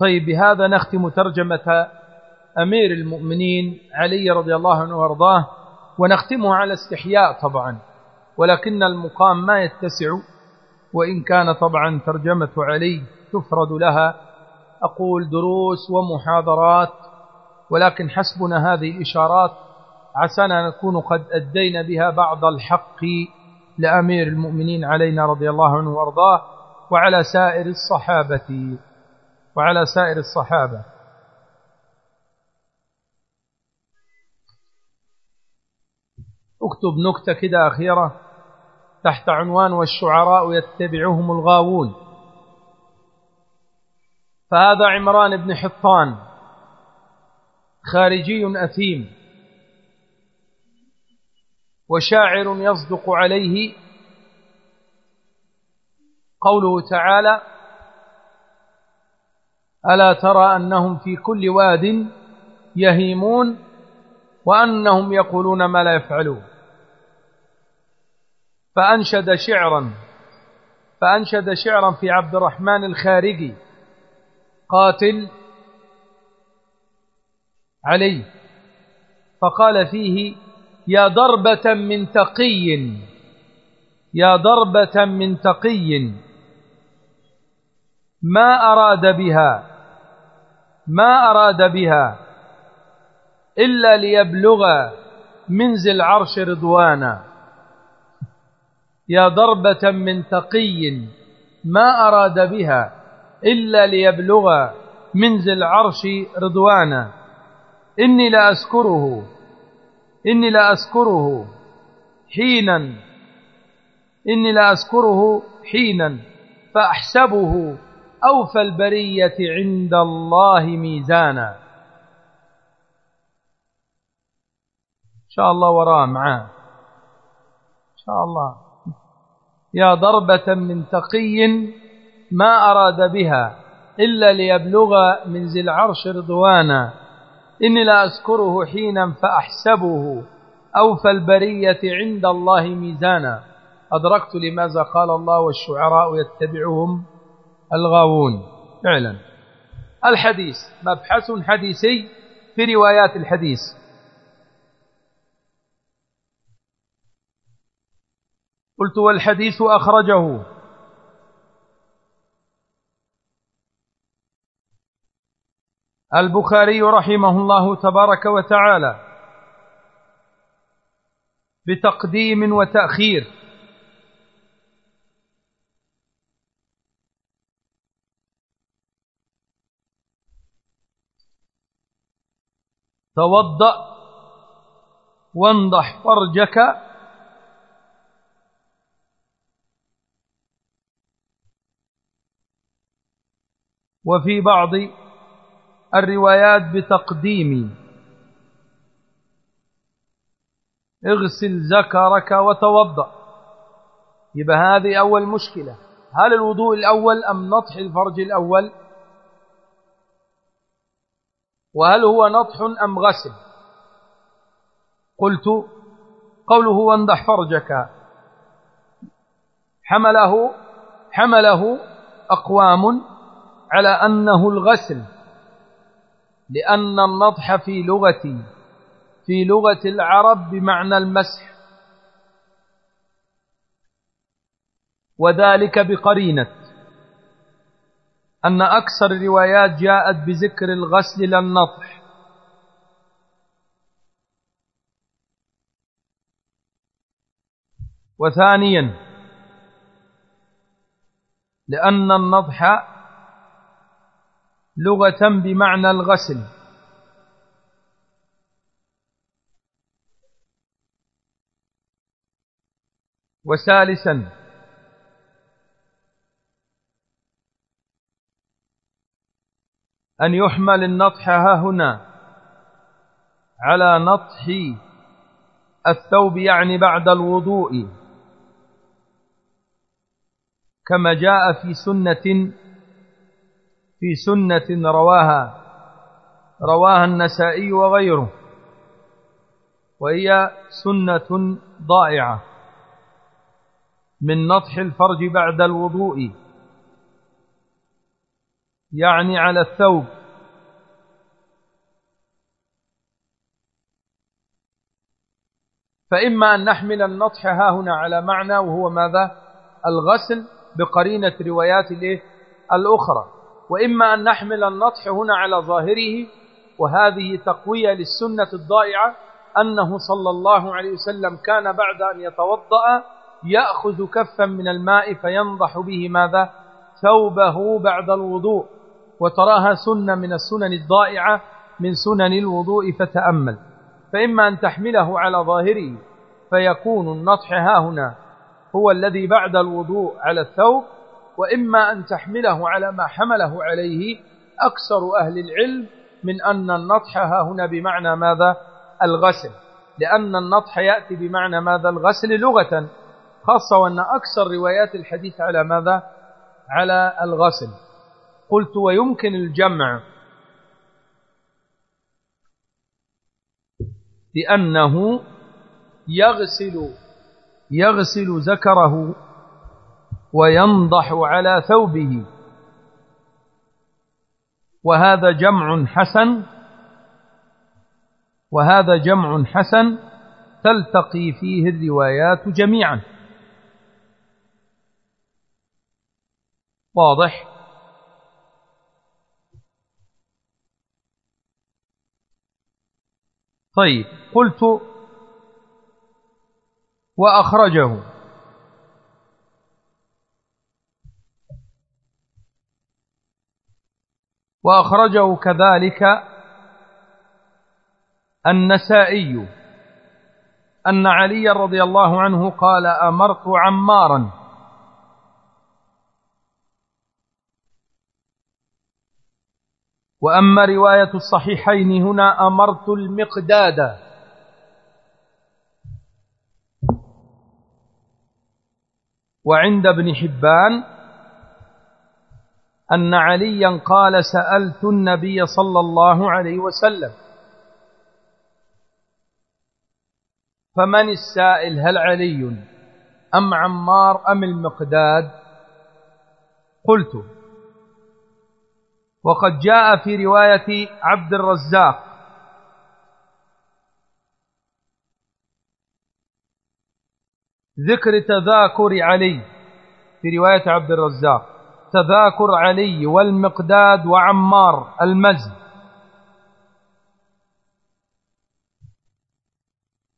طيب بهذا نختم ترجمة أمير المؤمنين علي رضي الله عنه وأرضاه ونختمها على استحياء طبعا ولكن المقام ما يتسع. وإن كان طبعا ترجمة علي تفرد لها. أقول دروس ومحاضرات ولكن حسبنا هذه الإشارات عسانا نكون قد أدينا بها بعض الحق لأمير المؤمنين علينا رضي الله عنه وأرضاه وعلى سائر الصحابة وعلى سائر الصحابة. اكتب نكتة كده أخيرة. تحت عنوان والشعراء يتبعهم الغاوون. فهذا عمران بن حطان خارجي أثيم وشاعر يصدق عليه قوله تعالى ألا ترى أنهم في كل واد يهيمون وأنهم يقولون ما لا يفعلون. فأنشد شعرا فأنشد شعرا في عبد الرحمن الخارجي قاتل علي. فقال فيه يا ضربة من تقي يا ضربة من تقي ما أراد بها ما أراد بها إلا ليبلغ منزل العرش رضوانا يا ضربة من تقي ما أراد بها إلا ليبلغ منزل العرش رضوانا. إني لأذكره إني لأذكره حينا. إني لأذكره حينا فأحسبه أوفى البرية عند الله ميزانا. إن شاء الله وراه معاه. إن شاء الله. يا ضربة من تقي ما أراد بها إلا ليبلغ من ذي العرش رضوانا. إني لا أذكره حينا فأحسبه. أوفى البرية عند الله ميزانا. أدركت لماذا قال الله والشعراء يتبعهم الغاوون. فعلا. الحديث مبحث حديثي في روايات الحديث. قلت والحديث أخرجه. البخاري رحمه الله تبارك وتعالى بتقديم وتأخير. توضأ وانضح فرجك وفي بعض الروايات بتقديم. اغسل ذكرك وتوضأ. يبقى هذه أول مشكلة. هل الوضوء الأول أم نطح الفرج الأول؟ وهل هو نطح أم غسل؟ قلت قوله وانضح فرجك. حمله حمله أقوام. على أنه الغسل لأن النضح في لغة في لغة العرب بمعنى المسح. وذلك بقرينة أن أكثر الروايات جاءت بذكر الغسل للنطح وثانيا لأن النضح لغة بمعنى الغسل. وثالثا أن يحمل النطح ها هنا على نطح الثوب يعني بعد الوضوء كما جاء في سنة في سنة رواها رواها النسائي وغيره وهي سنة ضائعة من نطح الفرج بعد الوضوء يعني على الثوب. فإما أن نحمل النطح ها هنا على معنى وهو ماذا؟ الغسل بقرينة روايات الأخرى. وإما أن نحمل النطح هنا على ظاهره وهذه تقوية للسنة الضائعة أنه صلى الله عليه وسلم كان بعد أن يتوضأ يأخذ كفا من الماء فينضح به ماذا؟ ثوبه بعد الوضوء. وتراها سنة من السنن الضائعة من سنن الوضوء فتأمل. فإما أن تحمله على ظاهره فيكون النطح ها هنا هو الذي بعد الوضوء على الثوب وإما أن تحمله على ما حمله عليه أكثر أهل العلم من أن النطح هنا بمعنى ماذا؟ الغسل. لأن النطح يأتي بمعنى ماذا؟ الغسل لغة خاصة وأن أكثر روايات الحديث على ماذا؟ على الغسل. قلت ويمكن الجمع لأنه يغسل يغسل ذكره وينضح على ثوبه. وهذا جمع حسن وهذا جمع حسن تلتقي فيه الروايات جميعا. واضح؟ طيب قلت وأخرجه. وأخرجه كذلك النسائي أن علي رضي الله عنه قال أمرت عمارا. وأما رواية الصحيحين هنا أمرت المقداد. وعند ابن حبان أن عليا قال سألت النبي صلى الله عليه وسلم فمن السائل هل علي؟ أم عمار؟ أم المقداد؟ قلت وقد جاء في رواية عبد الرزاق. ذكر تذاكر علي في رواية عبد الرزاق. تذاكر علي والمقداد وعمار المزن.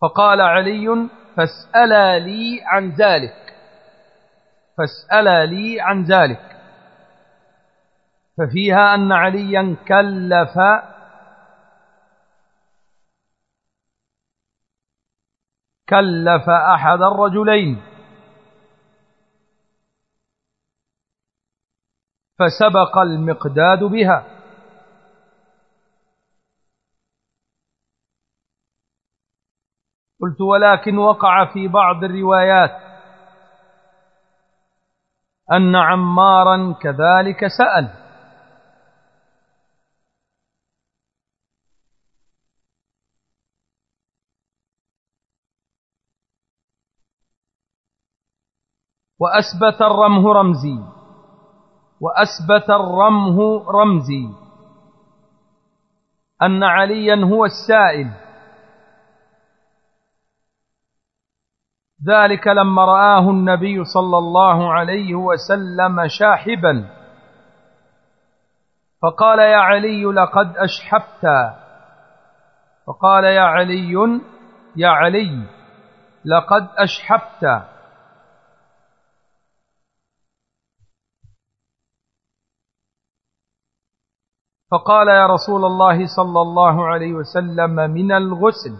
فقال علي فاسألا لي عن ذلك. فاسألا لي عن ذلك. ففيها أن عليا كلف كلف أحد الرجلين. فسبق المقداد بها. قلت ولكن وقع في بعض الروايات أن عمارا كذلك سأل. وأثبت الرمه رمزي. وأثبت الرمه رمزي. أن عليا هو السائل. ذلك لما رآه النبي صلى الله عليه وسلم شاحبا. فقال يا علي لقد أشحبت. فقال يا علي يا علي لقد أشحبت. فقال يا رسول الله صلى الله عليه وسلم من الغسل.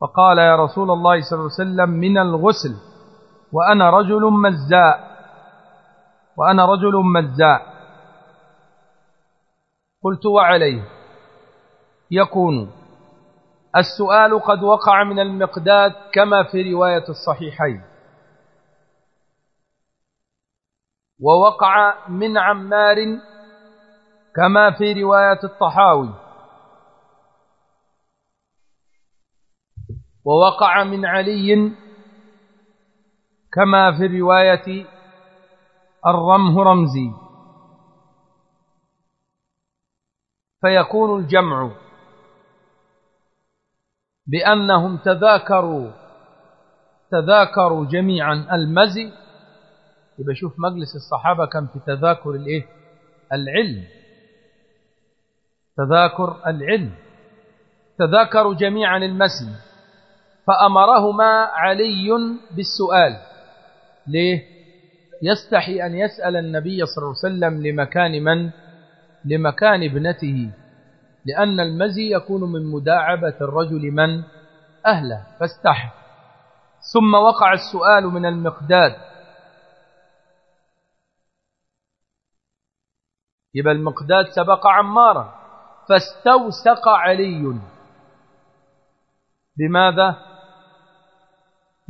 فقال يا رسول الله صلى الله عليه وسلم من الغسل. وأنا رجل مزاء. وأنا رجل مزاء. قلت وعليه. يكون. السؤال قد وقع من المقداد كما في رواية الصحيحين. ووقع من عمار كما في رواية الطحاوي. ووقع من علي كما في رواية الرمه رمزي. فيكون الجمع بأنهم تذاكروا تذاكروا جميعا المزي يبقى شوف مجلس الصحابة كان في تذاكر الإيه؟ العلم. تذاكر العلم. تذاكروا جميعا المسي فأمرهما علي بالسؤال. ليه؟ يستحي أن يسأل النبي صلى الله عليه وسلم لمكان من؟ لمكان ابنته. لأن المزي يكون من مداعبة الرجل من؟ أهله. فاستحى ثم وقع السؤال من المقداد. يبقى المقداد سبق عمارا. فاستوسق علي. بماذا؟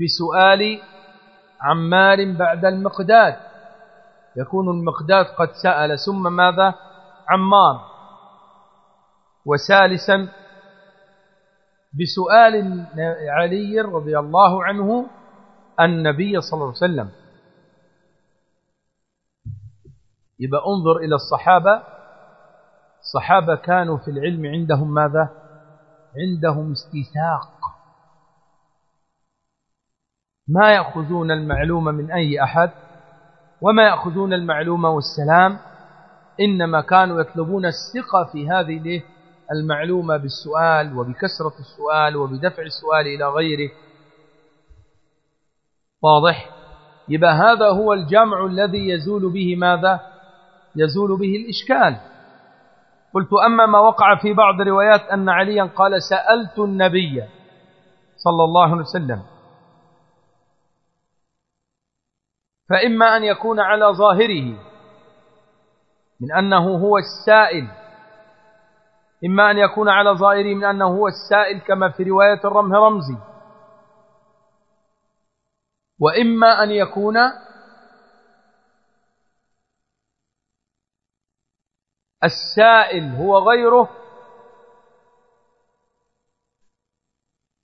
بسؤال عمار بعد المقداد. يكون المقداد قد سأل ثم ماذا؟ عمار. وثالثا بسؤال علي رضي الله عنه النبي صلى الله عليه وسلم. يبقى انظر إلى الصحابة. الصحابة كانوا في العلم عندهم ماذا؟ عندهم استيثاق. ما يأخذون المعلومة من أي أحد وما يأخذون المعلومة والسلام إنما كانوا يطلبون الثقة في هذه المعلومة بالسؤال وبكسرة السؤال وبدفع السؤال إلى غيره. واضح؟ يبقى هذا هو الجمع الذي يزول به ماذا؟ يزول به الإشكال. قلت أما ما وقع في بعض الروايات أن عليا قال سألت النبي صلى الله عليه وسلم. فإما أن يكون على ظاهره من أنه هو السائل. إما أن يكون على ظاهره من أنه هو السائل كما في رواية الرمه رمزي. وإما أن يكون السائل هو غيره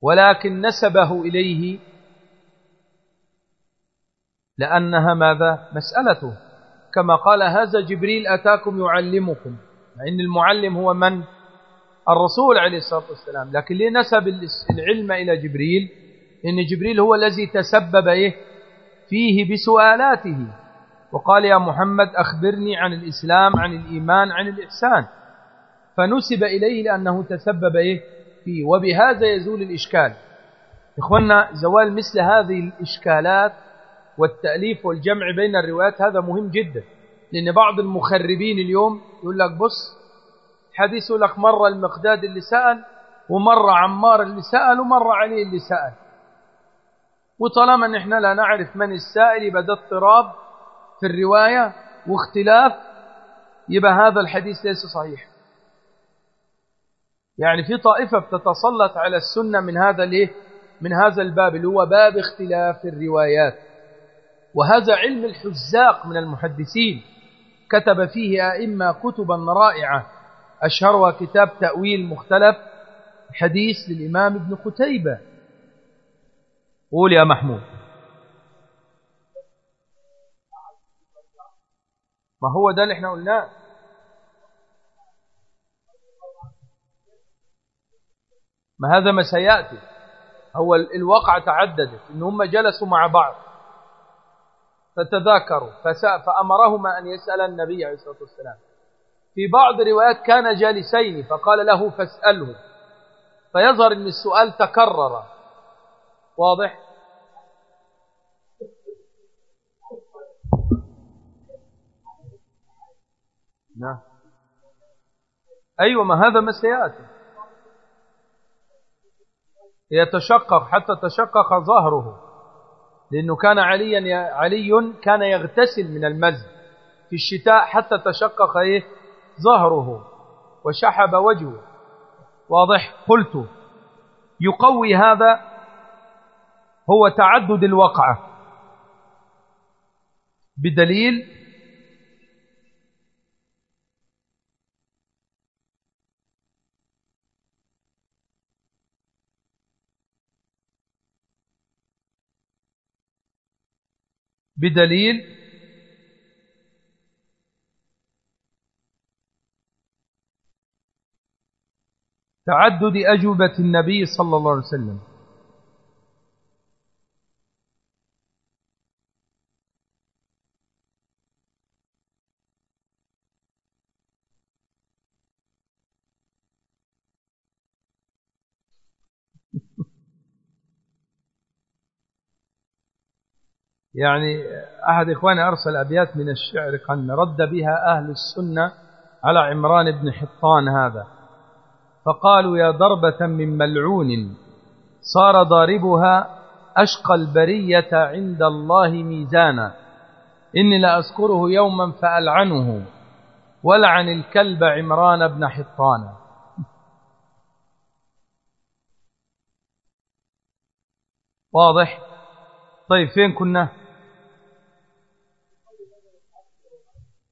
ولكن نسبه إليه لأنها ماذا؟ مسألته. كما قال هذا جبريل أتاكم يعلمكم. إن المعلم هو من؟ الرسول عليه الصلاة والسلام. لكن ليه نسب العلم إلى جبريل؟ إن جبريل هو الذي تسبب إيه؟ فيه بسؤالاته. وقال يا محمد أخبرني عن الإسلام عن الإيمان عن الإحسان. فنسب إليه لأنه تسبب إيه؟ فيه. وبهذا يزول الإشكال. إخوانا زوال مثل هذه الإشكالات والتأليف والجمع بين الروايات هذا مهم جدا. لأن بعض المخربين اليوم يقول لك بص حديث لك مرة المقداد اللي سأل ومرة عمار اللي سأل ومرة علي اللي سأل. وطالما ان إحنا لا نعرف من السائل ده اضطراب في الرواية واختلاف يبقى هذا الحديث ليس صحيح. يعني في طائفة بتتسلط على السنة من هذا الايه من هذا الباب اللي هو باب اختلاف الروايات. وهذا علم الحزاق من المحدثين. كتب فيه أئمة كتبا رائعة. أشهرها كتاب تأويل مختلف. حديث للإمام ابن قتيبة قول يا محمود. ما هو ده اللي إحنا قلناه. ما هذا ما سيأتي. هو الواقع تعددت إن هم جلسوا مع بعض. فتذاكروا فأمرهما أن يسأل النبي عليه الصلاة والسلام. في بعض الروايات كان جالسين فقال له فاسأله. فيظهر أن السؤال تكرر. واضح؟ نعم. أيوة ما هذا ما سيأتي. يتشقق حتى تشقق ظهره لأنه كان عليا علي كان يغتسل من المز في الشتاء حتى تشقق إيه؟ ظهره. وشحب وجهه. واضح؟ قلت. يقوي هذا هو تعدد الوقعة. بدليل بدليل تعدد أجوبة النبي صلى الله عليه وسلم. يعني أحد إخواني أرسل أبيات من الشعر قال رد بها أهل السنة على عمران بن حطان هذا. فقالوا يا ضربة من ملعون صار ضاربها أشقى البرية عند الله ميزانا. إني لأذكره يوما فألعنه ولعن الكلب عمران بن حطان. واضح؟ طيب فين كنا؟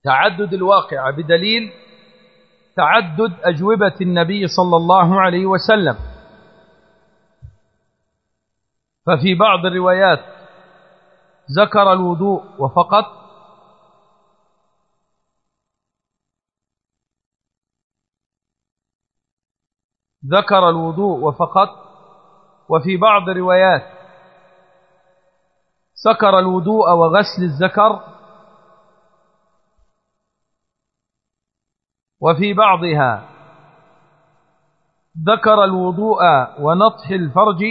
تعدد الواقعة بدليل تعدد أجوبة النبي صلى الله عليه وسلم. ففي بعض الروايات ذكر الوضوء وفقط ذكر الوضوء وفقط وفي بعض الروايات ذكر الوضوء وغسل الذكر وفي بعضها ذكر الوضوء ونطح الفرج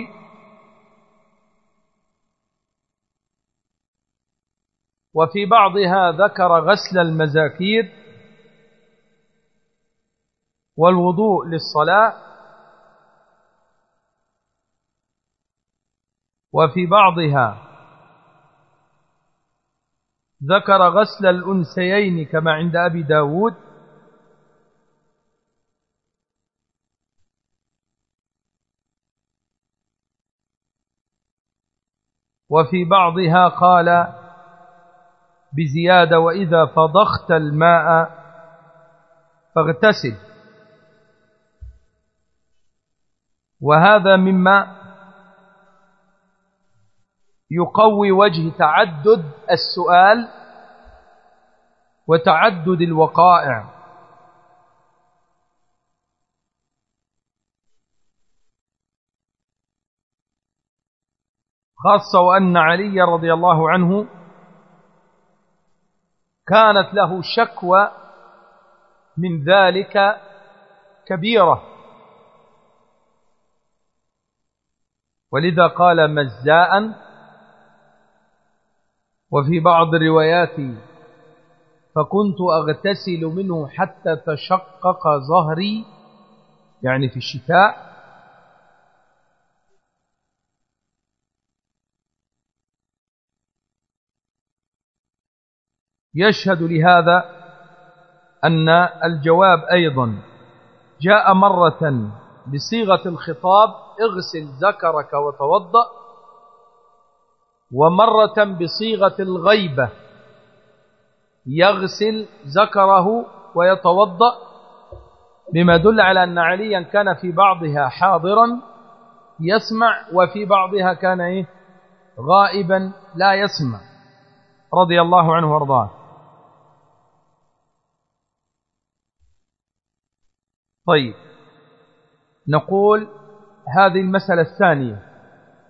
وفي بعضها ذكر غسل المزاكير والوضوء للصلاة وفي بعضها ذكر غسل الأنسيين كما عند أبي داود وفي بعضها قال بزيادة وإذا فضخت الماء فاغتسل. وهذا مما يقوي وجه تعدد السؤال وتعدد الوقائع. خاصة وأن علي رضي الله عنه كانت له شكوى من ذلك كبيرة. ولذا قال مزاء وفي بعض الروايات فكنت أغتسل منه حتى تشقق ظهري يعني في الشتاء يشهد لهذا أن الجواب أيضا. جاء مرة بصيغة الخطاب اغسل ذكرك وتوضأ. ومرة بصيغة الغيبة يغسل ذكره ويتوضأ. بما دل على أن عليا كان في بعضها حاضرا يسمع وفي بعضها كان إيه؟ غائبا لا يسمع. رضي الله عنه وأرضاه. طيب. نقول هذه المسألة الثانية.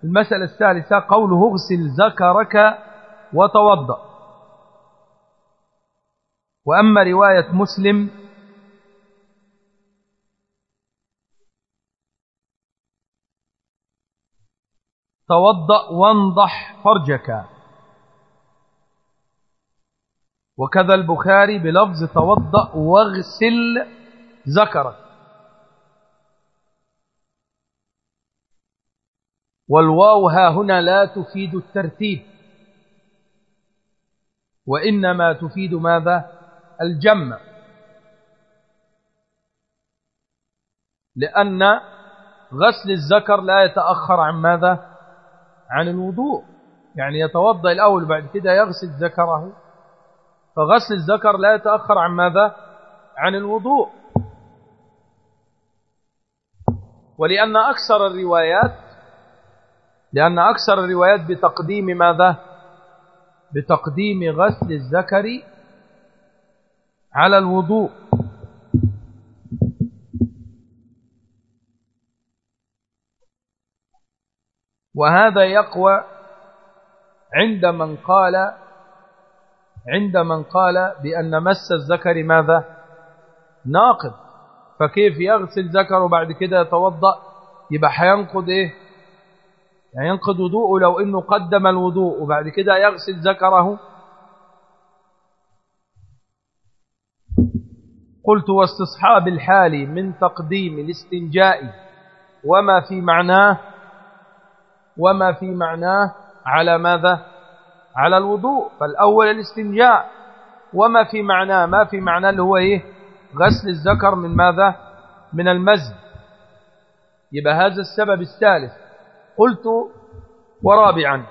المسألة الثالثة قوله اغسل ذكرك وتوضأ. وأما رواية مسلم توضأ وانضح فرجك. وكذا البخاري بلفظ توضأ واغسل ذكرك. والواو ها هنا لا تفيد الترتيب. وإنما تفيد ماذا؟ الجمع. لأن غسل الذكر لا يتأخر عن ماذا؟ عن الوضوء. يعني يتوضأ الأول بعد كده يغسل ذكره. فغسل الذكر لا يتأخر عن ماذا؟ عن الوضوء. ولأن أكثر الروايات لأن أكثر الروايات بتقديم ماذا؟ بتقديم غسل الذكر على الوضوء. وهذا يقوى عند من قال عند من قال بأن مس الذكر ماذا؟ ناقض. فكيف يغسل ذكره بعد كده يتوضأ؟ يبقى هينقض إيه؟ يعني ينقض وضوءه لو إنه قدم الوضوء وبعد كده يغسل ذكره. قلت واستصحاب الحال من تقديم الاستنجاء وما في معناه وما في معناه على ماذا؟ على الوضوء. فالأول الاستنجاء وما في معناه؟ ما في معناه اللي هو إيه؟ غسل الذكر من ماذا؟ من المزد يبقى هذا السبب الثالث. قلت ورابعا.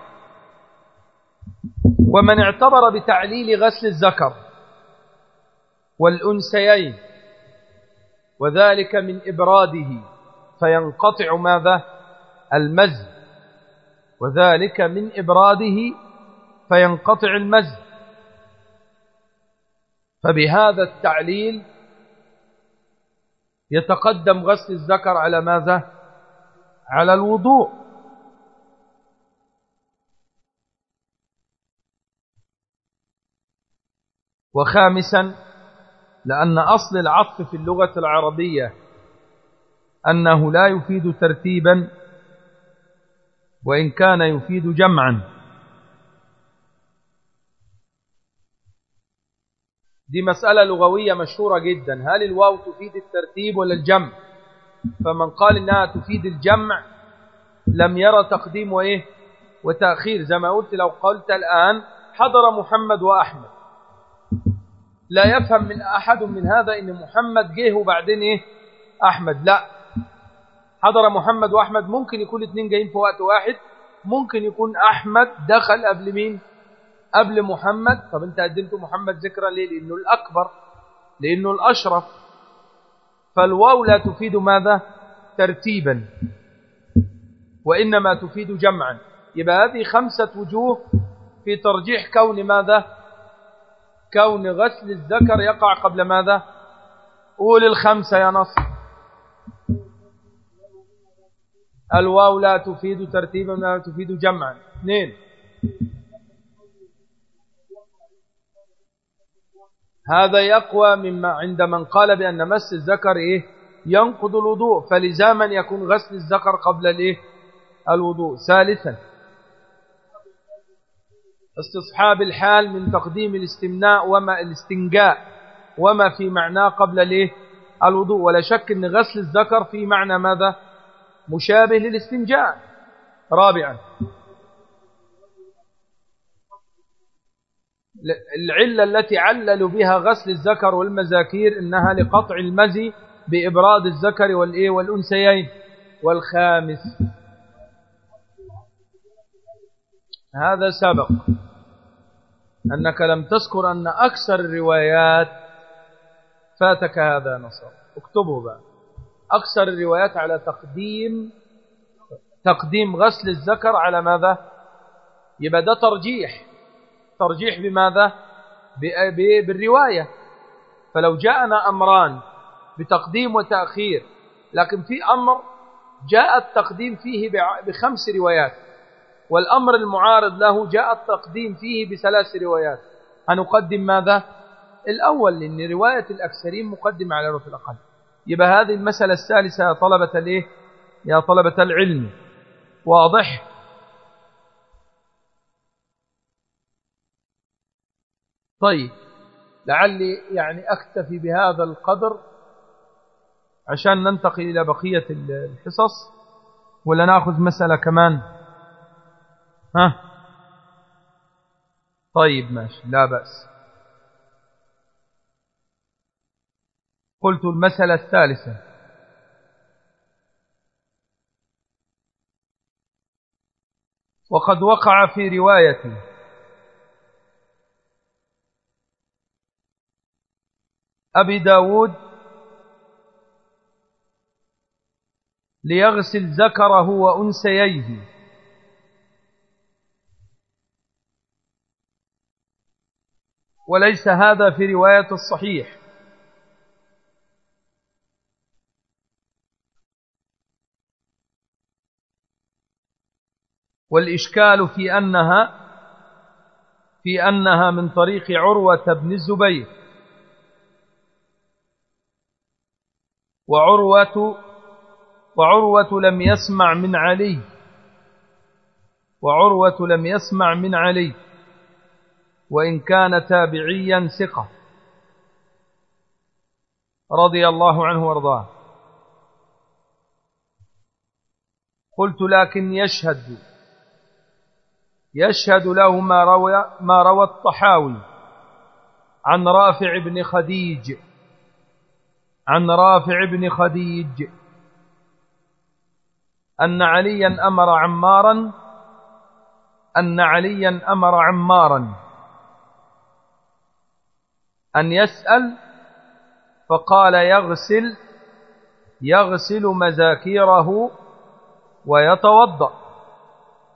ومن اعتبر بتعليل غسل الذكر والأنسيين وذلك من إبراده فينقطع ماذا؟ المزد وذلك من إبراده فينقطع المزد فبهذا التعليل يتقدم غسل الذكر على ماذا؟ على الوضوء. وخامسا لأن أصل العطف في اللغة العربية أنه لا يفيد ترتيبا وإن كان يفيد جمعا. دي مسألة لغوية مشهورة جدا. هل الواو تفيد الترتيب ولا الجمع؟ فمن قال إنها تفيد الجمع لم يرى تقديم وإيه؟ وتأخير. زي ما قلت لو قلت الآن حضر محمد وأحمد. لا يفهم من أحد من هذا إن محمد جه وبعدين إيه؟ أحمد. لا. حضر محمد وأحمد. ممكن يكون الاثنين جايين في وقت واحد. ممكن يكون أحمد دخل قبل مين؟ قبل محمد. طب أنت قدمت محمد ذكرا ليه؟ لأنه الأكبر. لأنه الأشرف. فالواو لا تفيد ماذا؟ ترتيبا. وإنما تفيد جمعا. يبقى هذه خمسة وجوه في ترجيح كون ماذا؟ كون غسل الذكر يقع قبل ماذا؟ قول الخمسة يا نصر الواو لا تفيد ترتيبا ولا تفيد جمعا. اثنين. هذا يقوى مما عند من قال بأن مس الذكر إيه؟ ينقض الوضوء فلزاما يكون غسل الذكر قبل الإيه؟ الوضوء. ثالثا. استصحاب الحال من تقديم الاستمناء وما الاستنجاء وما في معناه قبل الإيه الوضوء. ولا شك أن غسل الذكر في معنى ماذا؟ مشابه للاستنجاء. رابعا. العلة التي عللوا بها غسل الذكر والمذاكير إنها لقطع المزي بإبراد الذكر والإيه والأنسيين والخامس. هذا سبق. أنك لم تذكر أن أكثر الروايات فاتك هذا نصر. اكتبه بقى. أكثر الروايات على تقديم تقديم غسل الذكر على ماذا؟ يبقى ده ترجيح. ترجيح بماذا؟ بالرواية. فلو جاءنا أمران بتقديم وتأخير لكن في أمر جاء التقديم فيه بخمس روايات. والأمر المعارض له جاء التقديم فيه بثلاث روايات. هنقدم ماذا؟ الأول لأن رواية الأكثرين مقدمة على رواية الأقل. يبقى هذه المسألة الثالثة يا طلبة الإيه؟ يا طلبة العلم. واضح؟ طيب لعلي يعني أكتفي بهذا القدر عشان ننتقل إلى بقية الحصص ولا نأخذ مسألة كمان؟ ها؟ طيب ماشي. لا بأس. قلت المسألة الثالثة. وقد وقع في رواية أبي داود ليغسل ذكره وأنسييه وليس هذا في رواية الصحيح. والإشكال في أنها في أنها من طريق عروة بن الزبير. وعروة وعروة لم يسمع من علي. وعروة لم يسمع من علي. وإن كان تابعيا ثقة. رضي الله عنه وأرضاه. قلت لكن يشهد يشهد له ما روى, ما روى الطحاوي عن رافع بن خديج عن رافع بن خديج أن عليا أمر عمارا أن عليا أمر عمارا. أن يسأل فقال يغسل يغسل مذاكيره ويتوضأ.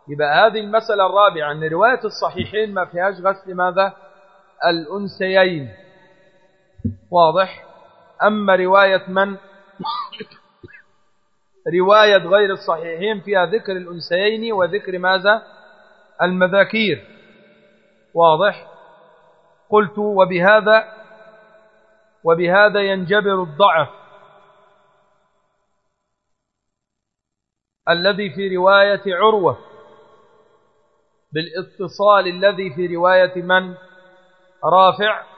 يبقى هذه المسألة الرابعة أن رواية الصحيحين ما فيهاش غسل ماذا؟ الأنسيين واضح؟ أما رواية من؟ رواية غير الصحيحين فيها ذكر الأنسيين وذكر ماذا؟ المذاكير. واضح؟ قلت وبهذا وبهذا ينجبر الضعف الذي في رواية عروة بالاتصال الذي في رواية من؟ رافع.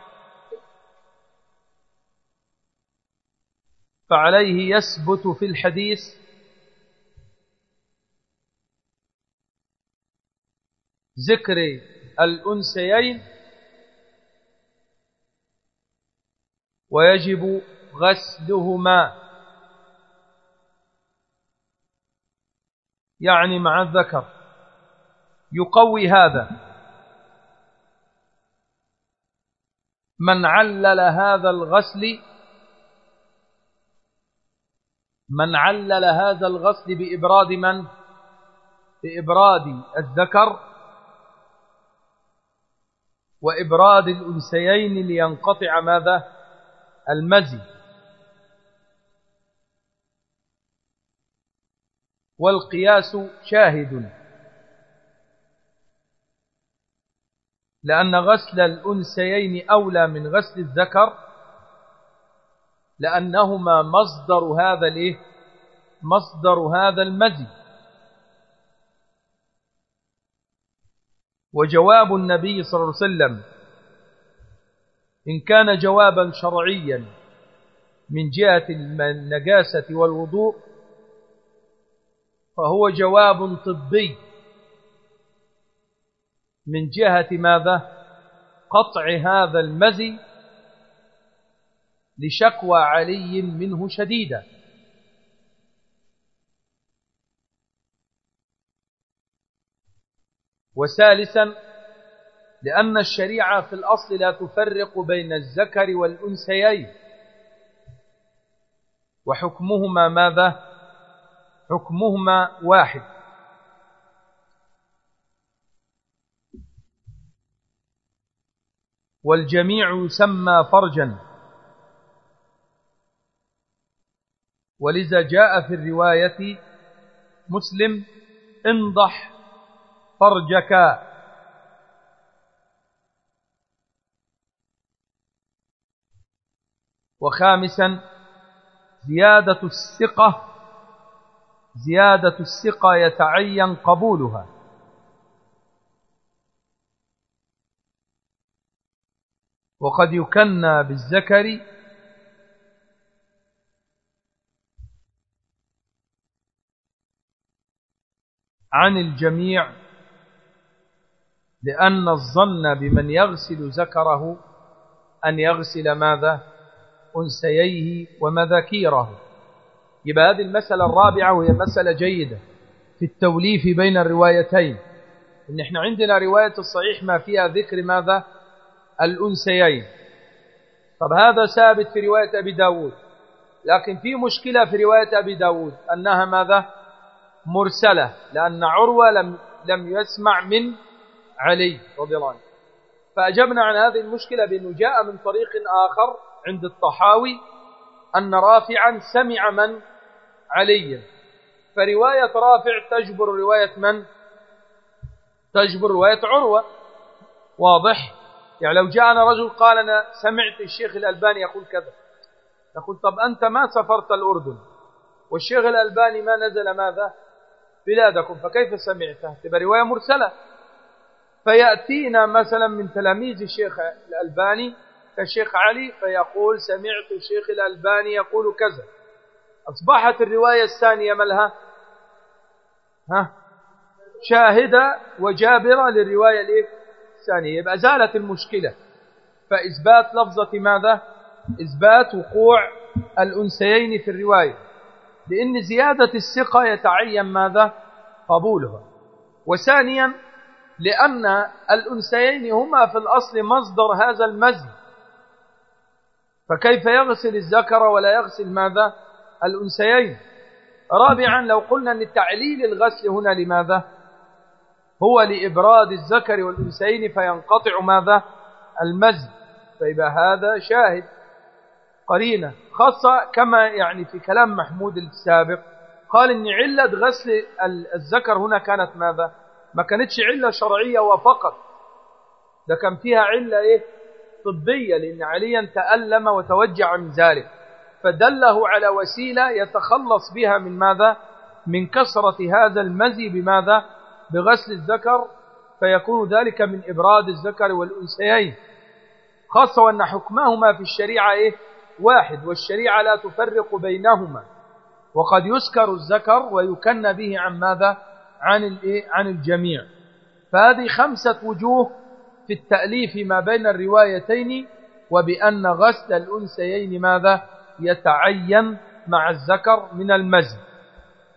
فعليه يثبت في الحديث ذكر الأنسيين ويجب غسلهما. يعني مع الذكر. يقوي هذا. من علل هذا الغسل من علل هذا الغسل بإبراد من؟ بإبراد الذكر وإبراد الأنسيين لينقطع ماذا؟ المزي والقياس شاهد لأن غسل الأنسيين أولى من غسل الذكر لأنهما مصدر هذا الإيه؟ مصدر هذا المزي وجواب النبي صلى الله عليه وسلم إن كان جوابا شرعيا من جهة النجاسة والوضوء فهو جواب طبي. من جهة ماذا؟ قطع هذا المزي لشكوى علي منه شديدة وثالثا لأن الشريعة في الأصل لا تفرق بين الذكر والأنثيين. وحكمهما ماذا؟ حكمهما واحد. والجميع يسمى فرجا. ولذا جاء في الرواية مسلم انضح فرجك. وخامسا زيادة الثقة زيادة الثقة يتعين قبولها. وقد يكنى بالذكر عن الجميع لأن الظن بمن يغسل ذكره أن يغسل ماذا؟ أنسييه ومذاكيره. يبقى هذه المسألة الرابعة وهي مسألة جيدة في التوليف بين الروايتين. إن إحنا عندنا رواية الصحيح ما فيها ذكر ماذا؟ الأنسيين طب هذا ثابت في رواية أبي داود. لكن في مشكلة في رواية أبي داود أنها ماذا؟ مرسلة لأن عروة لم, لم يسمع من علي رضي الله عنه. فأجبنا عن هذه المشكلة بأنه جاء من طريق آخر عند الطحاوي أن رافعا سمع من؟ عليا. فرواية رافع تجبر رواية من؟ تجبر رواية عروة. واضح؟ يعني لو جاءنا رجل قال أنا سمعت الشيخ الألباني يقول كذا. نقول طب أنت ما سافرت الأردن والشيخ الألباني ما نزل ماذا؟ بلادكم فكيف سمعته؟ تبقى رواية مرسلة. فيأتينا مثلا من تلاميذ الشيخ الألباني كالشيخ علي فيقول سمعت الشيخ الألباني يقول كذا. أصبحت الرواية الثانية ملها ها؟ شاهدة وجابرة للرواية الثانية. يبقى زالت المشكلة. فإثبات لفظة ماذا؟ إثبات وقوع الأنسيين في الرواية. لأن زيادة الثقة يتعين ماذا؟ قبولها. وثانيا لأن الأنسيين هما في الأصل مصدر هذا المزي. فكيف يغسل الذكر ولا يغسل ماذا؟ الأنسيين رابعا لو قلنا أن تعليل الغسل هنا لماذا؟ هو لإبراد الذكر والأنسيين فينقطع ماذا؟ المزي فيبقى هذا شاهد. قرينة. خاصة كما يعني في كلام محمود السابق قال إن علة غسل الذكر هنا كانت ماذا؟ ما كانتش علة شرعية وفقط. ده كان فيها علة إيه؟ طبية لأن عليا تألم وتوجع من ذلك. فدله على وسيلة يتخلص بها من ماذا؟ من كسرة هذا المزي بماذا؟ بغسل الذكر. فيكون ذلك من إبراد الذكر والأنسيين خاصة وأن حكمهما في الشريعة إيه؟ واحد والشريعة لا تفرق بينهما. وقد يسكر الذكر ويكن به عن ماذا؟ عن, الإيه؟ عن الجميع. فهذه خمسة وجوه في التأليف ما بين الروايتين وبأن غسل الأنسيين ماذا؟ يتعين مع الذكر من المزن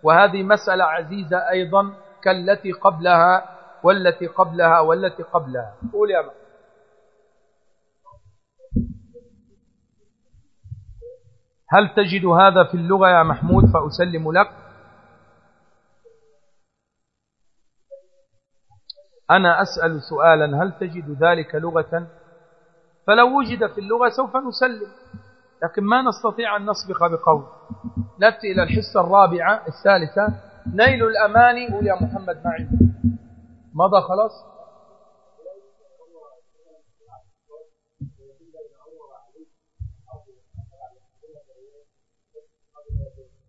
وهذه مسألة عزيزة أيضا كالتي قبلها والتي قبلها والتي قبلها. قول يا محمد هل تجد هذا في اللغة يا محمود؟ فأسلم لك. أنا أسأل سؤالا هل تجد ذلك لغة؟ فلو وجد في اللغة سوف نسلم لكن ما نستطيع أن نسبق بقول. نأتي إلى الحصة الرابعة الثالثة. نيل الأماني يا محمد ما عندي مضى خلاص؟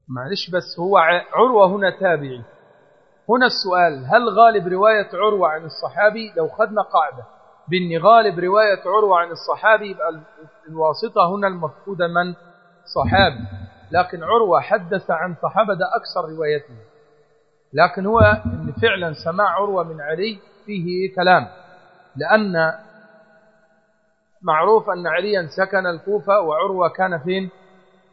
معلش بس هو عروة هنا تابعي. هنا السؤال هل غالب رواية عروة عن الصحابي؟ لو خدنا قاعدة. بأن غالب رواية عروة عن الصحابي يبقى الواسطة هنا المفقودة من؟ صحابي. لكن عروة حدث عن صحابة ده أكثر روايته. لكن هو إن فعلا سماع عروة من علي فيه كلام. لأن معروف أن عليا سكن الكوفة وعروة كان فين؟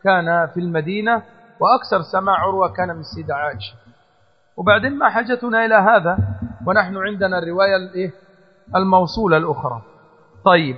كان في المدينة وأكثر سماع عروة كان من السيدة عائشة. وبعدين ما حاجتنا إلى هذا ونحن عندنا الرواية الموصولة الأخرى. طيب.